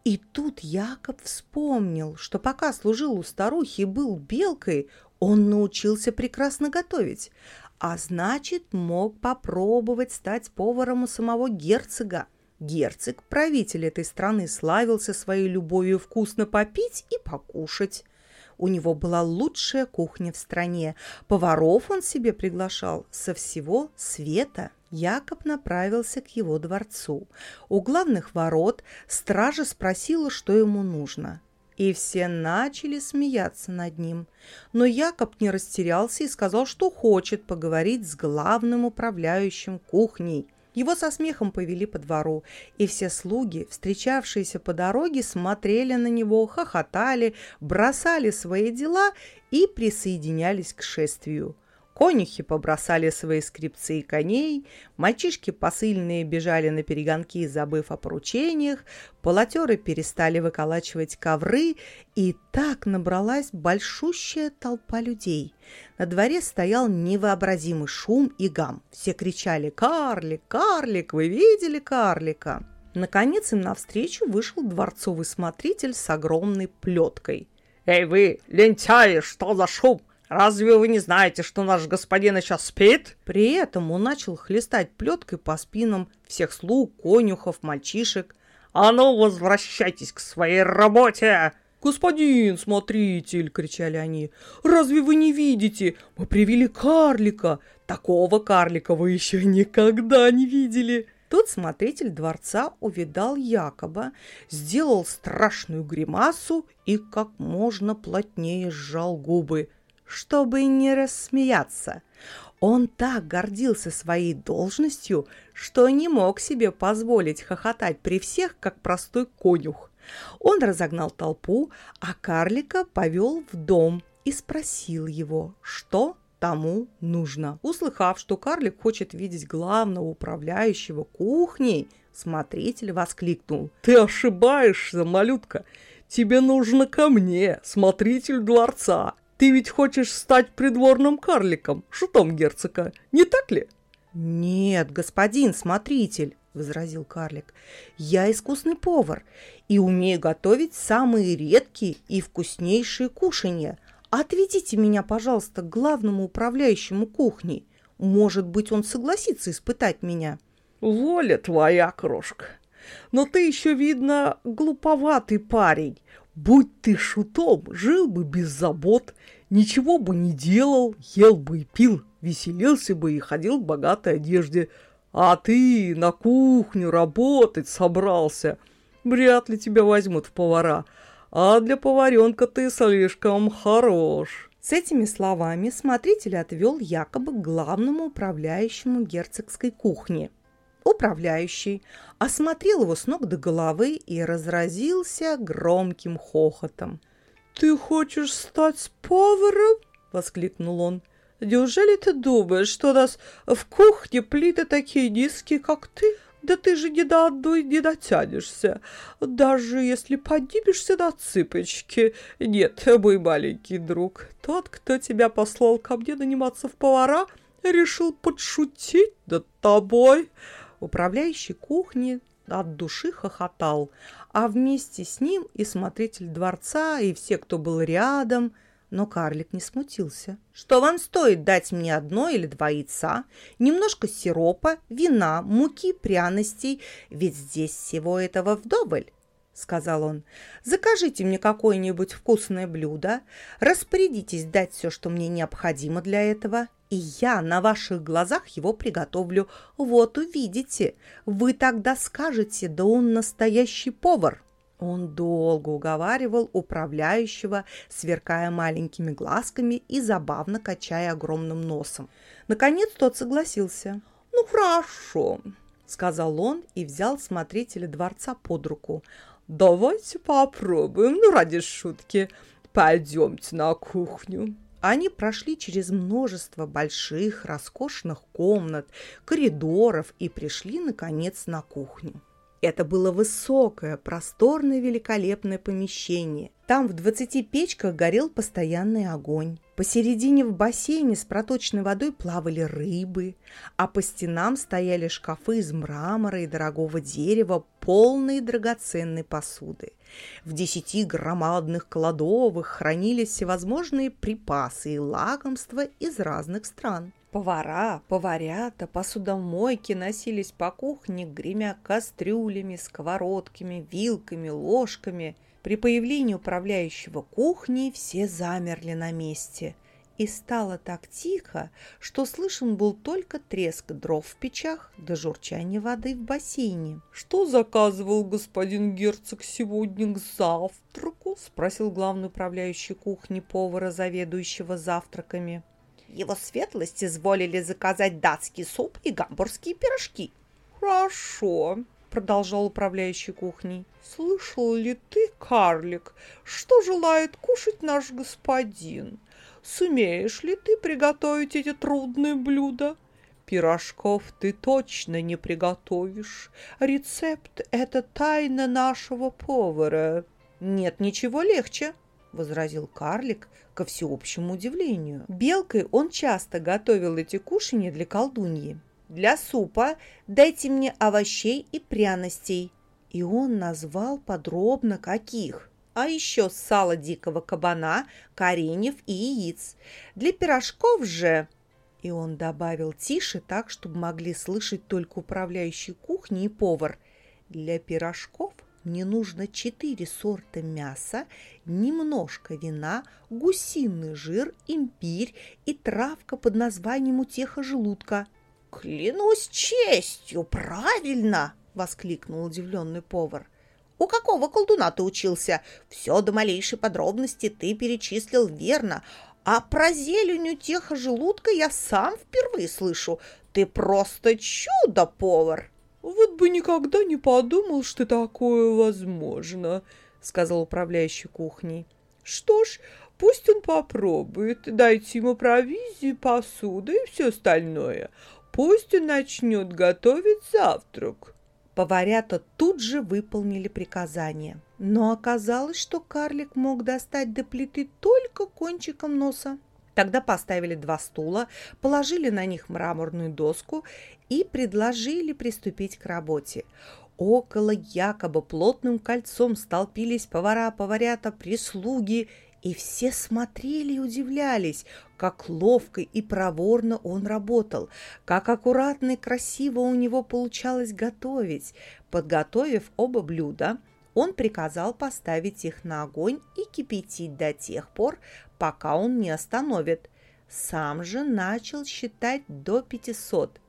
И тут Якоб вспомнил, что пока служил у старухи и был белкой, он научился прекрасно готовить, а значит, мог попробовать стать поваром у самого герцога. Герцог, правитель этой страны, славился своей любовью вкусно попить и покушать. У него была лучшая кухня в стране. Поваров он себе приглашал со всего света. Якоб направился к его дворцу. У главных ворот стража спросила, что ему нужно. И все начали смеяться над ним. Но Якоб не растерялся и сказал, что хочет поговорить с главным управляющим кухней – его со смехом повели по двору, и все слуги, встречавшиеся по дороге, смотрели на него, хохотали, бросали свои дела и присоединялись к шествию – Конюхи побросали свои скрипцы и коней, мальчишки посыльные бежали на перегонки, забыв о поручениях, полотеры перестали выколачивать ковры, и так набралась большущая толпа людей. На дворе стоял невообразимый шум и гам. Все кричали «Карлик! Карлик! Вы видели карлика?» Наконец им навстречу вышел дворцовый смотритель с огромной плеткой. «Эй вы, лентяи, что за шум? Разве вы не знаете, что наш господин сейчас спит?» При этом он начал хлестать плеткой по спинам всех слуг, конюхов, мальчишек. «А ну, возвращайтесь к своей работе!» «Господин смотритель!» — кричали они. «Разве вы не видите? Мы привели карлика! Такого карлика вы еще никогда не видели!» Тут смотритель дворца увидал Якоба, сделал страшную гримасу и как можно плотнее сжал губы чтобы не рассмеяться. Он так гордился своей должностью, что не мог себе позволить хохотать при всех, как простой конюх. Он разогнал толпу, а карлика повел в дом и спросил его, что тому нужно. Услыхав, что карлик хочет видеть главного управляющего кухней, смотритель воскликнул. «Ты ошибаешься, малютка! Тебе нужно ко мне, смотритель дворца!» Ты ведь хочешь стать придворным карликом, шутом герцога, не так ли? Нет, господин смотритель, возразил карлик. Я искусный повар и умею готовить самые редкие и вкуснейшие кушанья. Отведите меня, пожалуйста, к главному управляющему кухней. Может быть, он согласится испытать меня. Воля твоя, крошка. Но ты еще, видно, глуповатый парень. Будь ты шутом, жил бы без забот, ничего бы не делал, ел бы и пил, веселился бы и ходил в богатой одежде. А ты на кухню работать собрался. Вряд ли тебя возьмут в повара. А для поваренка ты слишком хорош. С этими словами смотритель отвел якобы к главному управляющему герцогской кухни – Управляющий осмотрел его с ног до головы и разразился громким хохотом. «Ты хочешь стать поваром?» — воскликнул он. «Неужели ты думаешь, что у нас в кухне плиты такие низкие, как ты? Да ты же ни до одной не дотянешься, даже если поднимешься на цыпочки. Нет, мой маленький друг, тот, кто тебя послал ко мне наниматься в повара, решил подшутить над тобой». Управляющий кухни от души хохотал, а вместе с ним и смотритель дворца, и все, кто был рядом. Но карлик не смутился. «Что вам стоит дать мне одно или два яйца, немножко сиропа, вина, муки, пряностей, ведь здесь всего этого вдоволь?» — сказал он. «Закажите мне какое-нибудь вкусное блюдо, распорядитесь дать все, что мне необходимо для этого, и я на ваших глазах его приготовлю. Вот увидите. Вы тогда скажете, да он настоящий повар». Он долго уговаривал управляющего, сверкая маленькими глазками и забавно качая огромным носом. Наконец тот согласился. «Ну, хорошо», — сказал он и взял смотрителя дворца под руку. «Давайте попробуем, ну, ради шутки. Пойдемте на кухню». Они прошли через множество больших, роскошных комнат, коридоров и пришли, наконец, на кухню. Это было высокое, просторное, великолепное помещение. Там в двадцати печках горел постоянный огонь. Посередине в бассейне с проточной водой плавали рыбы, а по стенам стояли шкафы из мрамора и дорогого дерева, полные драгоценной посуды. В десяти громадных кладовых хранились всевозможные припасы и лакомства из разных стран. Повара, поварята, посудомойки носились по кухне, гремя кастрюлями, сковородками, вилками, ложками – при появлении управляющего кухней все замерли на месте, и стало так тихо, что слышен был только треск дров в печах да журчание воды в бассейне. «Что заказывал господин герцог сегодня к завтраку?» – спросил главный управляющий кухни повара, заведующего завтраками. «Его светлость изволили заказать датский суп и гамбургские пирожки». «Хорошо», продолжал управляющий кухней. «Слышал ли ты, карлик, что желает кушать наш господин? Сумеешь ли ты приготовить эти трудные блюда?» Пирожков ты точно не приготовишь. Рецепт — это тайна нашего повара. Нет ничего легче, — возразил карлик ко всеобщему удивлению. Белкой он часто готовил эти кушанья для колдуньи. Для супа дайте мне овощей и пряностей. И он назвал подробно каких. А еще сало дикого кабана, кореньев и яиц. Для пирожков же... И он добавил тише так, чтобы могли слышать только управляющий кухней и повар. Для пирожков мне нужно четыре сорта мяса, немножко вина, гусиный жир, имбирь и травка под названием утеха желудка – «Клянусь честью, правильно!» — воскликнул удивленный повар. «У какого колдуна ты учился? Все до малейшей подробности ты перечислил верно, а про зелень утеха желудка я сам впервые слышу. Ты просто чудо-повар!» «Вот бы никогда не подумал, что такое возможно», — сказал управляющий кухней. «Что ж, пусть он попробует. Дайте ему провизию, посуду и все остальное. Пусть он начнет готовить завтрак. Поварята тут же выполнили приказание. Но оказалось, что карлик мог достать до плиты только кончиком носа. Тогда поставили два стула, положили на них мраморную доску и предложили приступить к работе. Около якобы плотным кольцом столпились повара, поварята, прислуги и все смотрели и удивлялись, как ловко и проворно он работал, как аккуратно и красиво у него получалось готовить. Подготовив оба блюда, он приказал поставить их на огонь и кипятить до тех пор, пока он не остановит. Сам же начал считать до пятисот.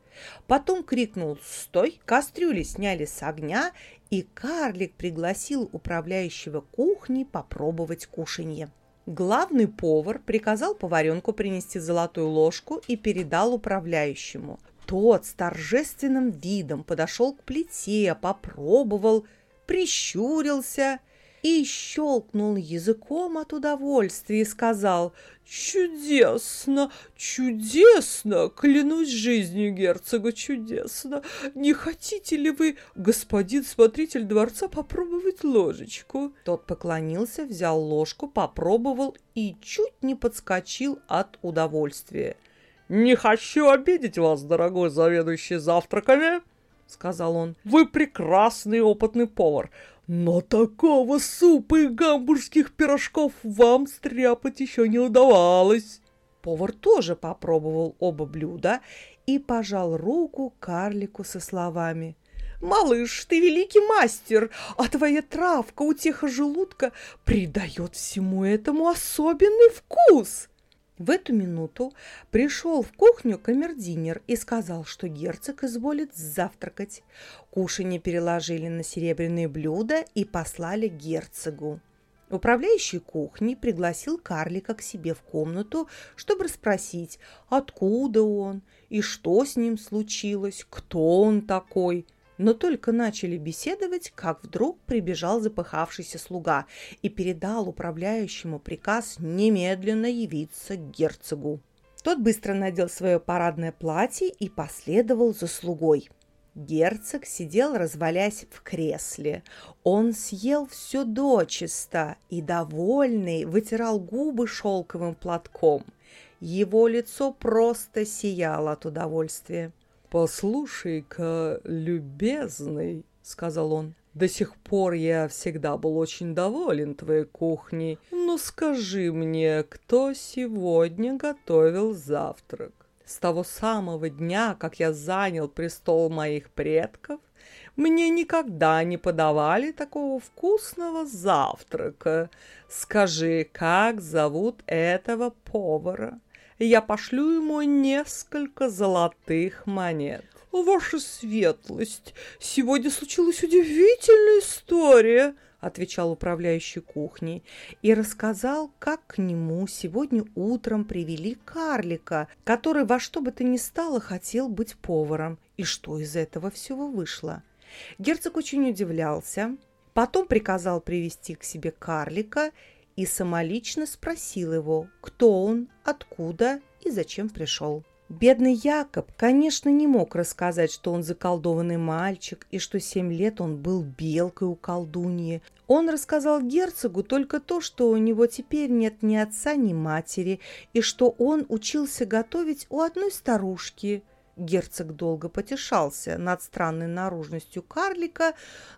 Потом крикнул «Стой!», кастрюли сняли с огня, и карлик пригласил управляющего кухней попробовать кушанье. Главный повар приказал поваренку принести золотую ложку и передал управляющему. Тот с торжественным видом подошел к плите, попробовал, прищурился и щелкнул языком от удовольствия и сказал «Чудесно, чудесно! Клянусь жизнью герцога, чудесно! Не хотите ли вы, господин смотритель дворца, попробовать ложечку?» Тот поклонился, взял ложку, попробовал и чуть не подскочил от удовольствия. «Не хочу обидеть вас, дорогой заведующий завтраками!» — сказал он. «Вы прекрасный опытный повар, но такого супа и гамбургских пирожков вам стряпать еще не удавалось. Повар тоже попробовал оба блюда и пожал руку карлику со словами. «Малыш, ты великий мастер, а твоя травка утеха желудка придает всему этому особенный вкус!» В эту минуту пришел в кухню камердинер и сказал, что герцог изволит завтракать. Кушанье переложили на серебряные блюда и послали герцогу. Управляющий кухней пригласил карлика к себе в комнату, чтобы расспросить, откуда он и что с ним случилось, кто он такой – но только начали беседовать, как вдруг прибежал запыхавшийся слуга и передал управляющему приказ немедленно явиться к герцогу. Тот быстро надел свое парадное платье и последовал за слугой. Герцог сидел, развалясь в кресле. Он съел все дочисто и, довольный, вытирал губы шелковым платком – Его лицо просто сияло от удовольствия. «Послушай-ка, любезный», — сказал он, — «до сих пор я всегда был очень доволен твоей кухней. Но скажи мне, кто сегодня готовил завтрак? С того самого дня, как я занял престол моих предков, мне никогда не подавали такого вкусного завтрака. Скажи, как зовут этого повара?» Я пошлю ему несколько золотых монет. «Ваша светлость, сегодня случилась удивительная история», — отвечал управляющий кухней и рассказал, как к нему сегодня утром привели карлика, который во что бы то ни стало хотел быть поваром, и что из этого всего вышло. Герцог очень удивлялся, потом приказал привести к себе карлика и самолично спросил его, кто он, откуда и зачем пришел. Бедный Якоб, конечно, не мог рассказать, что он заколдованный мальчик и что семь лет он был белкой у колдуньи. Он рассказал герцогу только то, что у него теперь нет ни отца, ни матери, и что он учился готовить у одной старушки. Герцог долго потешался над странной наружностью карлика,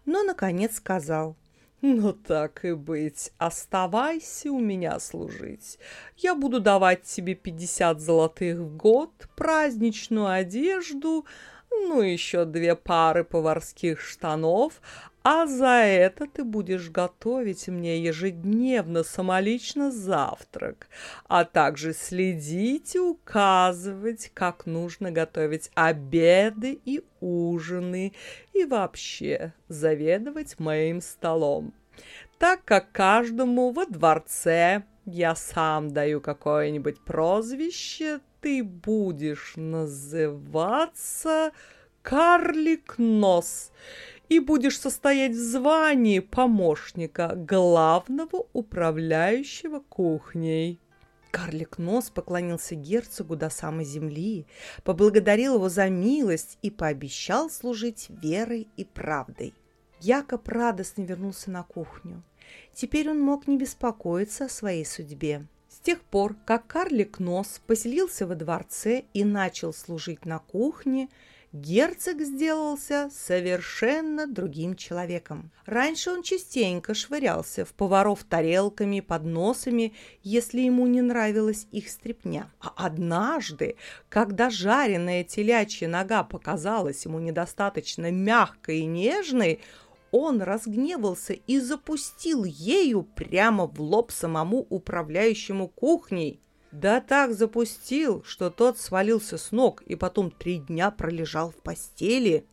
но, наконец, сказал – ну так и быть, оставайся у меня служить. Я буду давать тебе пятьдесят золотых в год, праздничную одежду, ну еще две пары поварских штанов, а за это ты будешь готовить мне ежедневно самолично завтрак, а также следить и указывать, как нужно готовить обеды и ужины и вообще заведовать моим столом. Так как каждому во дворце я сам даю какое-нибудь прозвище, ты будешь называться Карлик Нос и будешь состоять в звании помощника главного управляющего кухней. Карлик Нос поклонился герцогу до самой земли, поблагодарил его за милость и пообещал служить верой и правдой. Якоб радостно вернулся на кухню. Теперь он мог не беспокоиться о своей судьбе. С тех пор, как карлик Нос поселился во дворце и начал служить на кухне, герцог сделался совершенно другим человеком. Раньше он частенько швырялся в поваров тарелками подносами, если ему не нравилась их стряпня. А однажды, когда жареная телячья нога показалась ему недостаточно мягкой и нежной, он разгневался и запустил ею прямо в лоб самому управляющему кухней. Да так запустил, что тот свалился с ног и потом три дня пролежал в постели.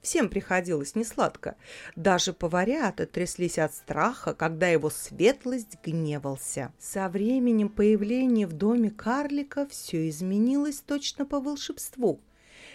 Всем приходилось несладко. Даже поварята тряслись от страха, когда его светлость гневался. Со временем появления в доме карлика все изменилось точно по волшебству.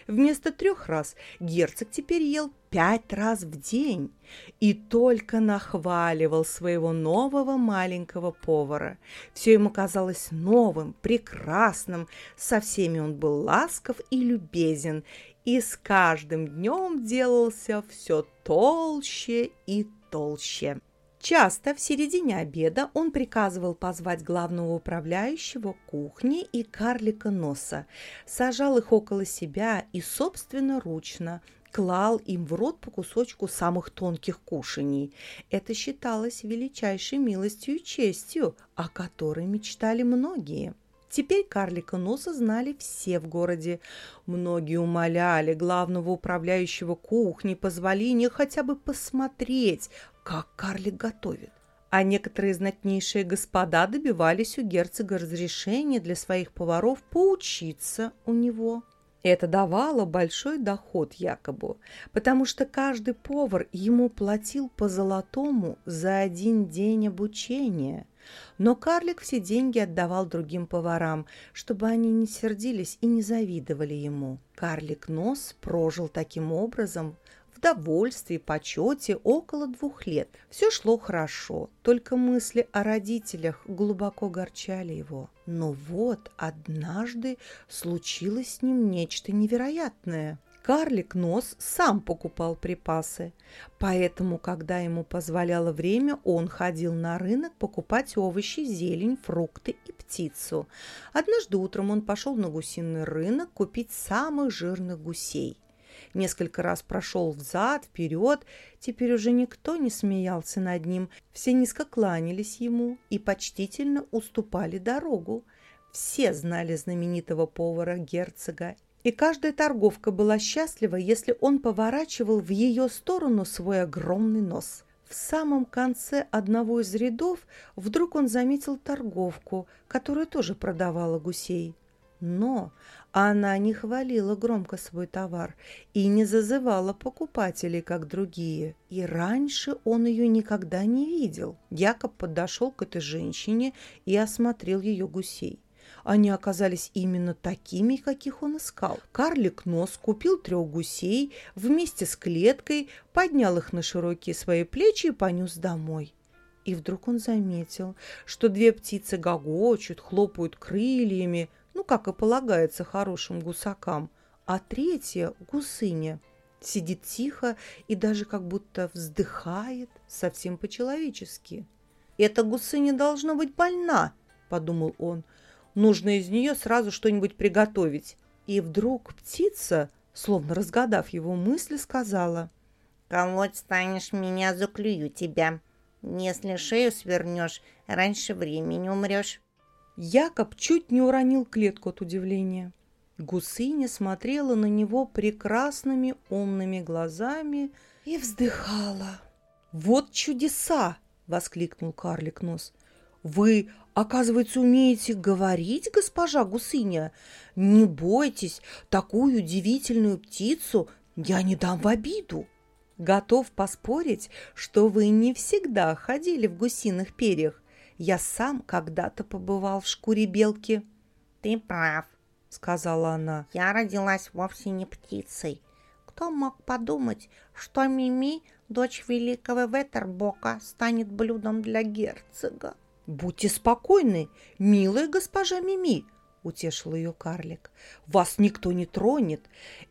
Вместо трех раз герцог теперь ел пять раз в день и только нахваливал своего нового маленького повара. Все ему казалось новым, прекрасным, со всеми он был ласков и любезен, и с каждым днем делался все толще и толще. Часто в середине обеда он приказывал позвать главного управляющего кухни и карлика Носа, сажал их около себя и собственноручно клал им в рот по кусочку самых тонких кушаний. Это считалось величайшей милостью и честью, о которой мечтали многие. Теперь карлика носа знали все в городе. Многие умоляли главного управляющего кухни позволения хотя бы посмотреть, как карлик готовит. А некоторые знатнейшие господа добивались у герцога разрешения для своих поваров поучиться у него. Это давало большой доход якобы, потому что каждый повар ему платил по золотому за один день обучения. Но карлик все деньги отдавал другим поварам, чтобы они не сердились и не завидовали ему. Карлик Нос прожил таким образом довольстве и почете около двух лет. Все шло хорошо, только мысли о родителях глубоко горчали его. Но вот однажды случилось с ним нечто невероятное. Карлик Нос сам покупал припасы, поэтому, когда ему позволяло время, он ходил на рынок покупать овощи, зелень, фрукты и птицу. Однажды утром он пошел на гусиный рынок купить самых жирных гусей. Несколько раз прошел взад, вперед, теперь уже никто не смеялся над ним, все низко кланялись ему и почтительно уступали дорогу. Все знали знаменитого повара герцога и каждая торговка была счастлива, если он поворачивал в ее сторону свой огромный нос. В самом конце одного из рядов вдруг он заметил торговку, которая тоже продавала гусей. Но она не хвалила громко свой товар и не зазывала покупателей, как другие. И раньше он ее никогда не видел. Якоб подошел к этой женщине и осмотрел ее гусей. Они оказались именно такими, каких он искал. Карлик Нос купил трех гусей вместе с клеткой, поднял их на широкие свои плечи и понес домой. И вдруг он заметил, что две птицы гогочут, хлопают крыльями, ну, как и полагается хорошим гусакам, а третья, гусыня, сидит тихо и даже как будто вздыхает совсем по-человечески. «Эта гусыня должна быть больна», — подумал он, — Нужно из нее сразу что-нибудь приготовить. И вдруг птица, словно разгадав его мысли, сказала. «Колоть станешь меня, заклюю тебя. Если шею свернешь, раньше времени умрешь». Якоб чуть не уронил клетку от удивления. Гусыня смотрела на него прекрасными умными глазами и вздыхала. «Вот чудеса!» — воскликнул карлик нос. «Вы Оказывается, умеете говорить, госпожа гусыня? Не бойтесь, такую удивительную птицу я не дам в обиду. Готов поспорить, что вы не всегда ходили в гусиных перьях. Я сам когда-то побывал в шкуре белки. Ты прав, сказала она. Я родилась вовсе не птицей. Кто мог подумать, что Мими, дочь великого Ветербока, станет блюдом для герцога? «Будьте спокойны, милая госпожа Мими», — утешил ее карлик. «Вас никто не тронет.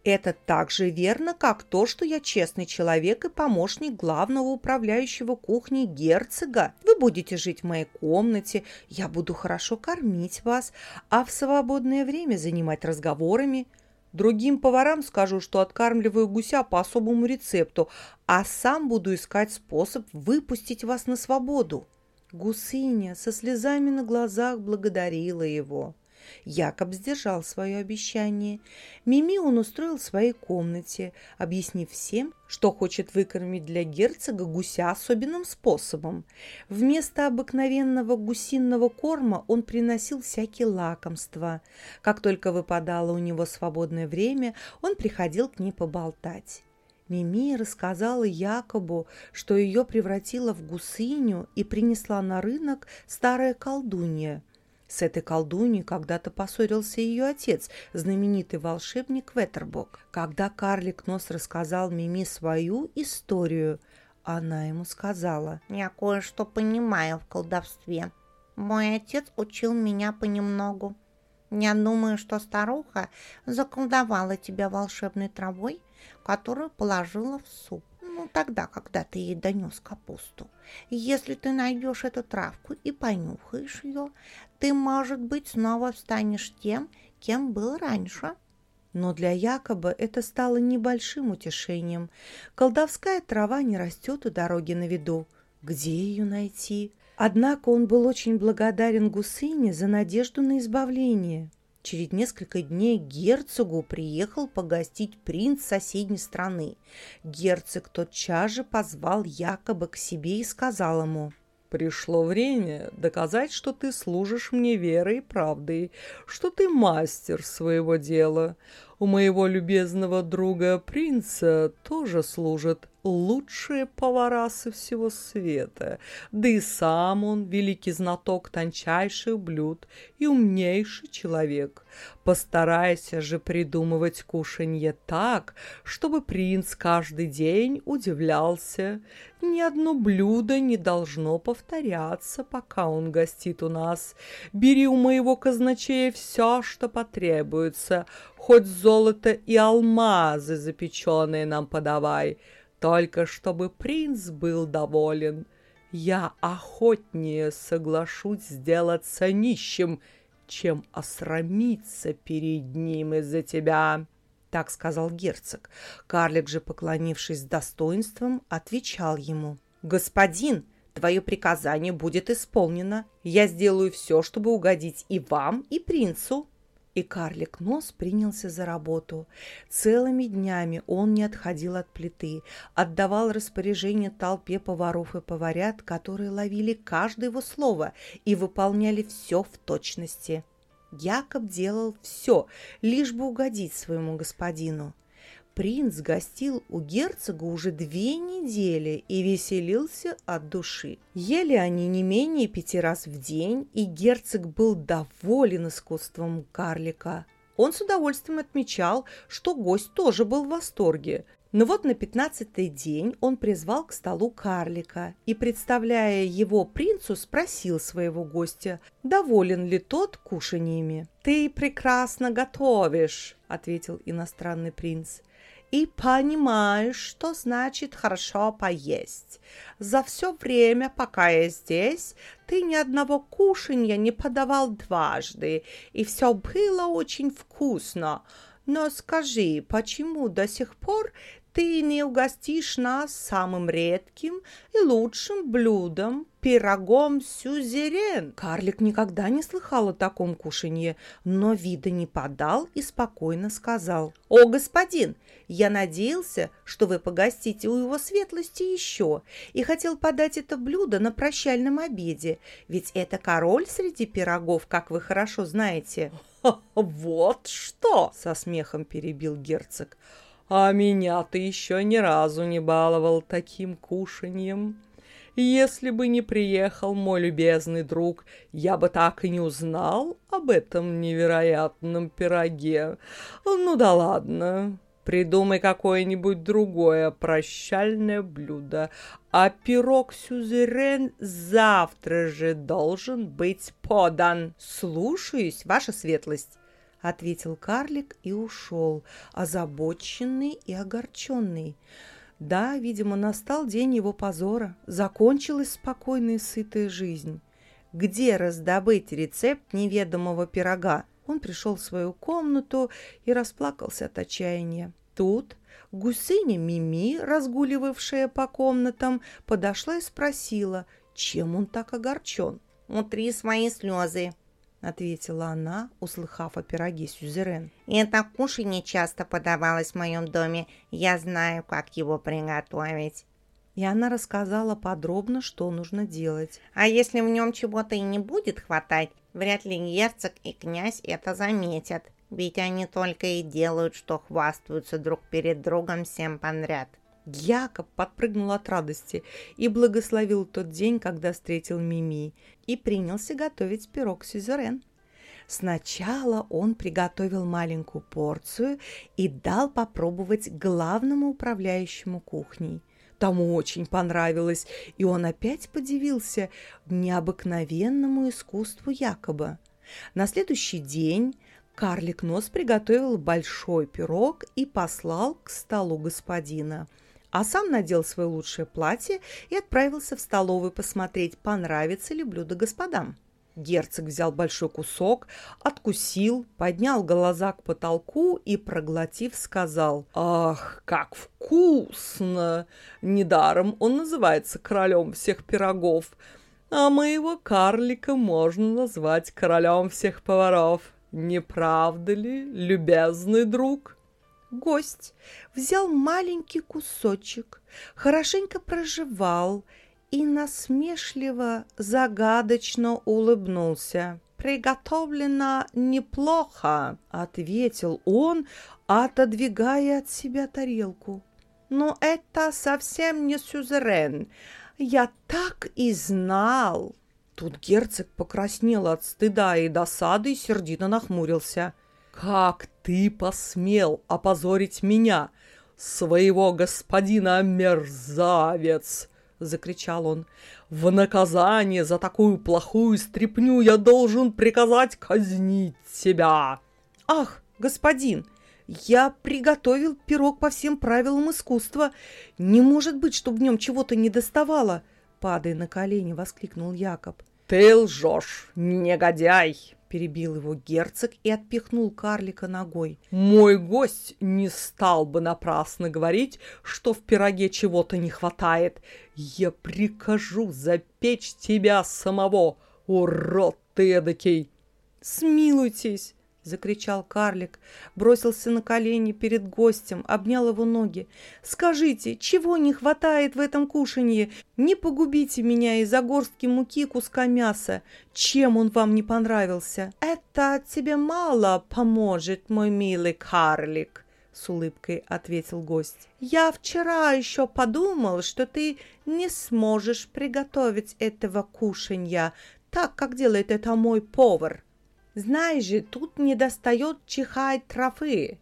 Это так же верно, как то, что я честный человек и помощник главного управляющего кухней герцога. Вы будете жить в моей комнате, я буду хорошо кормить вас, а в свободное время занимать разговорами. Другим поварам скажу, что откармливаю гуся по особому рецепту, а сам буду искать способ выпустить вас на свободу». Гусыня со слезами на глазах благодарила его. Якоб сдержал свое обещание. Мими он устроил в своей комнате, объяснив всем, что хочет выкормить для герцога гуся особенным способом. Вместо обыкновенного гусиного корма он приносил всякие лакомства. Как только выпадало у него свободное время, он приходил к ней поболтать. Мими рассказала Якобу, что ее превратила в гусыню и принесла на рынок старая колдунья. С этой колдуньей когда-то поссорился ее отец, знаменитый волшебник Веттербок. Когда карлик Нос рассказал Мими свою историю, она ему сказала. «Я кое-что понимаю в колдовстве. Мой отец учил меня понемногу. Я думаю, что старуха заколдовала тебя волшебной травой, которую положила в суп. Ну, тогда, когда ты ей донес капусту. Если ты найдешь эту травку и понюхаешь ее, ты, может быть, снова станешь тем, кем был раньше. Но для Якоба это стало небольшим утешением. Колдовская трава не растет у дороги на виду. Где ее найти? Однако он был очень благодарен Гусыне за надежду на избавление. Через несколько дней герцогу приехал погостить принц соседней страны. Герцог тотчас же позвал якобы к себе и сказал ему «Пришло время доказать, что ты служишь мне верой и правдой, что ты мастер своего дела. У моего любезного друга принца тоже служит лучшие повара со всего света, да и сам он великий знаток тончайших блюд и умнейший человек. Постарайся же придумывать кушанье так, чтобы принц каждый день удивлялся. Ни одно блюдо не должно повторяться, пока он гостит у нас. Бери у моего казначея все, что потребуется, хоть золото и алмазы запеченные нам подавай, только чтобы принц был доволен. Я охотнее соглашусь сделаться нищим, чем осрамиться перед ним из-за тебя». Так сказал герцог. Карлик же, поклонившись с достоинством, отвечал ему. «Господин, твое приказание будет исполнено. Я сделаю все, чтобы угодить и вам, и принцу». И карлик Нос принялся за работу. Целыми днями он не отходил от плиты, отдавал распоряжение толпе поваров и поварят, которые ловили каждое его слово и выполняли все в точности. Якоб делал все, лишь бы угодить своему господину принц гостил у герцога уже две недели и веселился от души. Ели они не менее пяти раз в день, и герцог был доволен искусством карлика. Он с удовольствием отмечал, что гость тоже был в восторге. Но вот на пятнадцатый день он призвал к столу карлика и, представляя его принцу, спросил своего гостя, доволен ли тот кушаньями. «Ты прекрасно готовишь», — ответил иностранный принц и понимаешь, что значит хорошо поесть. За все время, пока я здесь, ты ни одного кушанья не подавал дважды, и все было очень вкусно. Но скажи, почему до сих пор ты не угостишь нас самым редким и лучшим блюдом, пирогом сюзерен. Карлик никогда не слыхал о таком кушанье, но вида не подал и спокойно сказал. «О, господин, я надеялся, что вы погостите у его светлости еще, и хотел подать это блюдо на прощальном обеде, ведь это король среди пирогов, как вы хорошо знаете». «Вот что!» — со смехом перебил герцог. А меня ты еще ни разу не баловал таким кушаньем. Если бы не приехал мой любезный друг, я бы так и не узнал об этом невероятном пироге. Ну да ладно, придумай какое-нибудь другое прощальное блюдо, а пирог сюзерен завтра же должен быть подан. Слушаюсь, ваша светлость. — ответил карлик и ушел, озабоченный и огорченный. Да, видимо, настал день его позора, закончилась спокойная и сытая жизнь. Где раздобыть рецепт неведомого пирога? Он пришел в свою комнату и расплакался от отчаяния. Тут гусыня Мими, разгуливавшая по комнатам, подошла и спросила, чем он так огорчен. «Утри свои слезы», — ответила она, услыхав о пироге сюзерен. «Это кушанье часто подавалось в моем доме. Я знаю, как его приготовить». И она рассказала подробно, что нужно делать. «А если в нем чего-то и не будет хватать, вряд ли герцог и князь это заметят. Ведь они только и делают, что хвастаются друг перед другом всем подряд». Якоб подпрыгнул от радости и благословил тот день, когда встретил Мими, и принялся готовить пирог сюзерен. Сначала он приготовил маленькую порцию и дал попробовать главному управляющему кухней. Тому очень понравилось, и он опять подивился необыкновенному искусству Якоба. На следующий день карлик Нос приготовил большой пирог и послал к столу господина – а сам надел свое лучшее платье и отправился в столовую посмотреть, понравится ли блюдо господам. Герцог взял большой кусок, откусил, поднял глаза к потолку и, проглотив, сказал «Ах, как вкусно! Недаром он называется королем всех пирогов, а моего карлика можно назвать королем всех поваров. Не правда ли, любезный друг?» Гость взял маленький кусочек, хорошенько прожевал и насмешливо, загадочно улыбнулся. «Приготовлено неплохо», — ответил он, отодвигая от себя тарелку. но это совсем не сюзерен. Я так и знал!» Тут герцог покраснел от стыда и досады и сердито нахмурился. «Как ты посмел опозорить меня, своего господина мерзавец!» — закричал он. «В наказание за такую плохую стряпню я должен приказать казнить тебя!» «Ах, господин, я приготовил пирог по всем правилам искусства. Не может быть, чтобы в нем чего-то не доставало!» Падая на колени, воскликнул Якоб. «Ты лжешь, негодяй!» Перебил его герцог и отпихнул карлика ногой. «Мой гость не стал бы напрасно говорить, что в пироге чего-то не хватает. Я прикажу запечь тебя самого, урод ты эдакий!» «Смилуйтесь!» — закричал карлик, бросился на колени перед гостем, обнял его ноги. «Скажите, чего не хватает в этом кушанье? Не погубите меня из-за горстки муки куска мяса. Чем он вам не понравился?» «Это тебе мало поможет, мой милый карлик», — с улыбкой ответил гость. «Я вчера еще подумал, что ты не сможешь приготовить этого кушанья так, как делает это мой повар». Знаешь же, тут не достает чихать травы.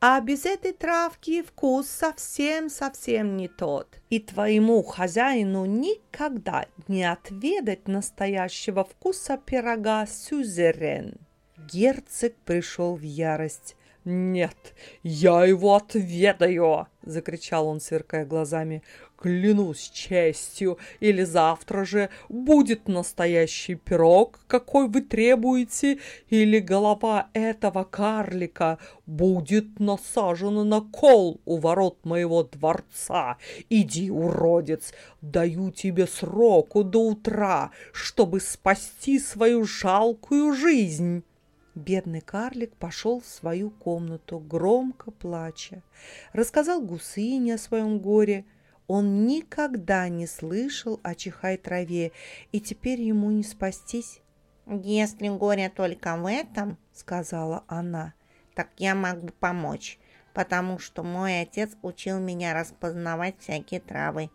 А без этой травки вкус совсем-совсем не тот. И твоему хозяину никогда не отведать настоящего вкуса пирога сюзерен. Герцог пришел в ярость. «Нет, я его отведаю!» — закричал он, сверкая глазами. «Клянусь честью, или завтра же будет настоящий пирог, какой вы требуете, или голова этого карлика будет насажена на кол у ворот моего дворца. Иди, уродец, даю тебе сроку до утра, чтобы спасти свою жалкую жизнь!» Бедный карлик пошел в свою комнату, громко плача. Рассказал гусыне о своем горе. Он никогда не слышал о чихай траве, и теперь ему не спастись. «Если горе только в этом, — сказала она, — так я могу помочь, потому что мой отец учил меня распознавать всякие травы.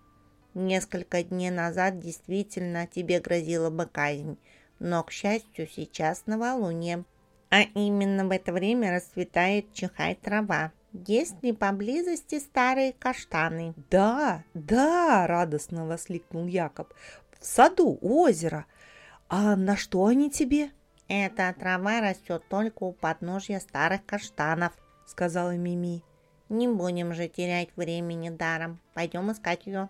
Несколько дней назад действительно тебе грозила бы казнь, но, к счастью, сейчас новолуние. А именно в это время расцветает чихай трава. Есть ли поблизости старые каштаны? Да, да, радостно воскликнул Якоб. В саду, у озера. А на что они тебе? Эта трава растет только у подножья старых каштанов, сказала Мими. Не будем же терять времени даром. Пойдем искать ее.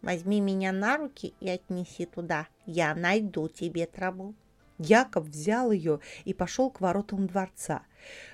Возьми меня на руки и отнеси туда. Я найду тебе траву. Яков взял ее и пошел к воротам дворца.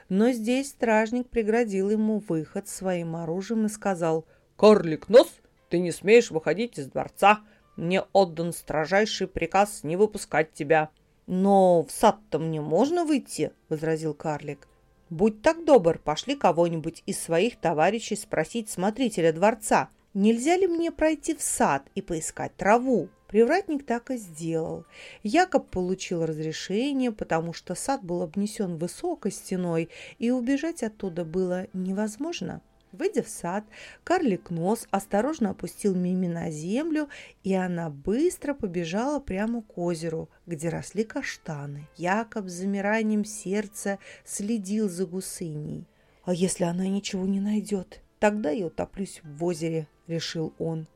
Но здесь стражник преградил ему выход своим оружием и сказал «Карлик Нос, ты не смеешь выходить из дворца. Мне отдан строжайший приказ не выпускать тебя». «Но в сад-то мне можно выйти?» – возразил карлик. «Будь так добр, пошли кого-нибудь из своих товарищей спросить смотрителя дворца, нельзя ли мне пройти в сад и поискать траву?» Привратник так и сделал. Якоб получил разрешение, потому что сад был обнесен высокой стеной, и убежать оттуда было невозможно. Выйдя в сад, карлик нос осторожно опустил Мими на землю, и она быстро побежала прямо к озеру, где росли каштаны. Якоб с замиранием сердца следил за гусыней. «А если она ничего не найдет? Тогда я утоплюсь в озере», — решил он.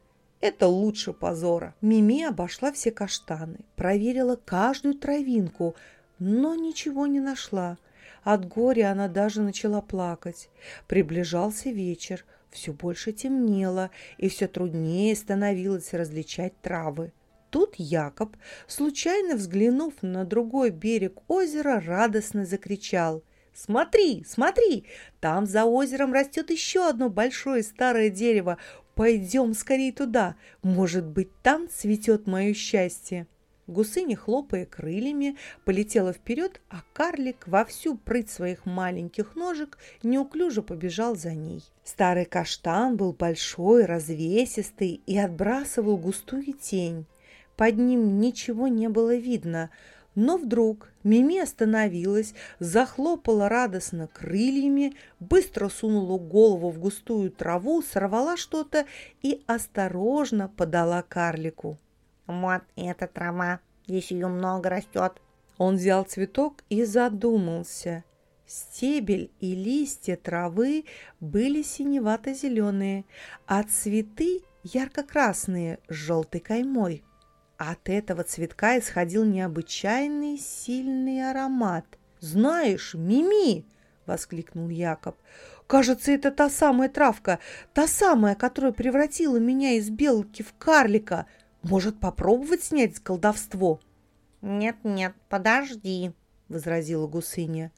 Это лучше позора. Мими обошла все каштаны, проверила каждую травинку, но ничего не нашла. От горя она даже начала плакать. Приближался вечер, все больше темнело, и все труднее становилось различать травы. Тут Якоб, случайно взглянув на другой берег озера, радостно закричал. «Смотри, смотри! Там за озером растет еще одно большое старое дерево. Пойдем скорее туда, может быть, там цветет мое счастье. Гусыня, хлопая крыльями, полетела вперед, а карлик во всю прыть своих маленьких ножек неуклюже побежал за ней. Старый каштан был большой, развесистый и отбрасывал густую тень. Под ним ничего не было видно, Но вдруг Мими остановилась, захлопала радостно крыльями, быстро сунула голову в густую траву, сорвала что-то и осторожно подала карлику. Вот эта трава, здесь ее много растет. Он взял цветок и задумался. Стебель и листья травы были синевато-зеленые, а цветы ярко-красные с желтой каймой. От этого цветка исходил необычайный сильный аромат. «Знаешь, Мими!» — воскликнул Якоб. «Кажется, это та самая травка, та самая, которая превратила меня из белки в карлика. Может, попробовать снять колдовство?» «Нет-нет, подожди», — возразила гусыня.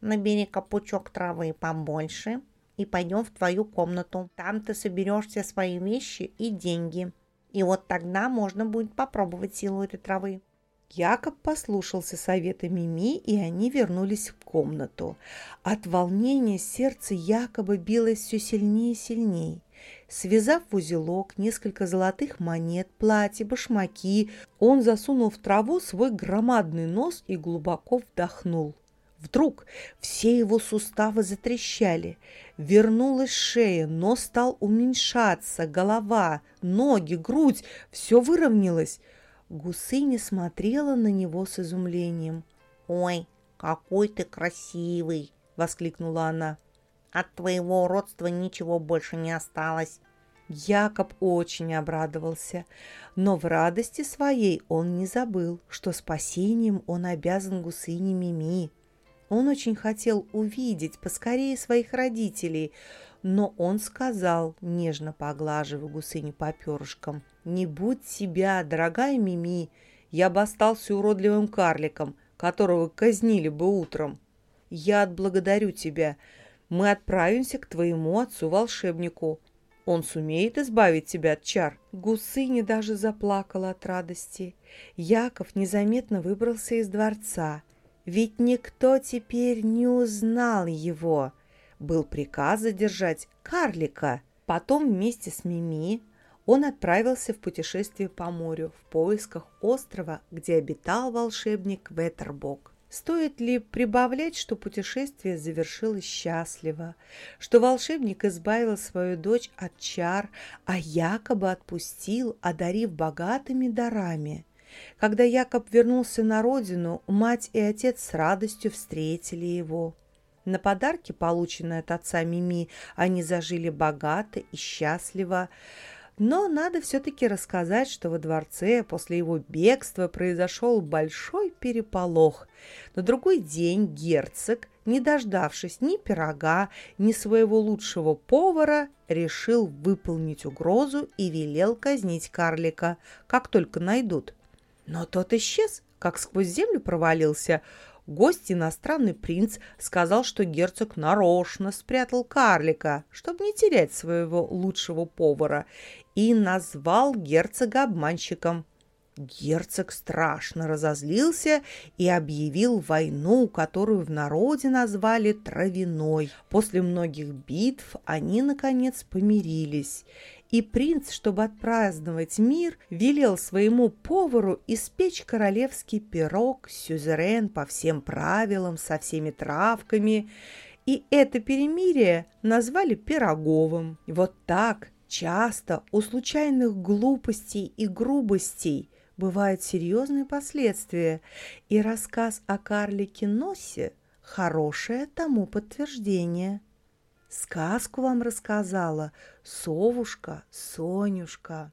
«Набери-ка пучок травы побольше и пойдем в твою комнату. Там ты соберешь все свои вещи и деньги». И вот тогда можно будет попробовать силу этой травы. Якоб послушался совета Мими, и они вернулись в комнату. От волнения сердце Якоба билось все сильнее и сильнее. Связав в узелок несколько золотых монет, платье, башмаки, он засунул в траву свой громадный нос и глубоко вдохнул. Вдруг все его суставы затрещали. Вернулась шея, нос стал уменьшаться, голова, ноги, грудь – все выровнялось. Гусыня смотрела на него с изумлением. «Ой, какой ты красивый!» – воскликнула она. «От твоего уродства ничего больше не осталось». Якоб очень обрадовался, но в радости своей он не забыл, что спасением он обязан гусыне Мими. Он очень хотел увидеть поскорее своих родителей, но он сказал, нежно поглаживая гусыню по перышкам, «Не будь себя, дорогая Мими, я бы остался уродливым карликом, которого казнили бы утром. Я отблагодарю тебя. Мы отправимся к твоему отцу-волшебнику. Он сумеет избавить тебя от чар». Гусыня даже заплакала от радости. Яков незаметно выбрался из дворца – ведь никто теперь не узнал его. Был приказ задержать карлика. Потом вместе с Мими он отправился в путешествие по морю в поисках острова, где обитал волшебник Ветербок. Стоит ли прибавлять, что путешествие завершилось счастливо, что волшебник избавил свою дочь от чар, а якобы отпустил, одарив богатыми дарами – когда Якоб вернулся на родину, мать и отец с радостью встретили его. На подарки, полученные от отца Мими, они зажили богато и счастливо. Но надо все-таки рассказать, что во дворце после его бегства произошел большой переполох. На другой день герцог, не дождавшись ни пирога, ни своего лучшего повара, решил выполнить угрозу и велел казнить карлика, как только найдут. Но тот исчез, как сквозь землю провалился. Гость, иностранный принц, сказал, что герцог нарочно спрятал карлика, чтобы не терять своего лучшего повара, и назвал герцога обманщиком. Герцог страшно разозлился и объявил войну, которую в народе назвали Травяной. После многих битв они, наконец, помирились и принц, чтобы отпраздновать мир, велел своему повару испечь королевский пирог сюзерен по всем правилам, со всеми травками, и это перемирие назвали пироговым. Вот так часто у случайных глупостей и грубостей бывают серьезные последствия, и рассказ о карлике Носе – хорошее тому подтверждение. Сказку вам рассказала совушка Сонюшка.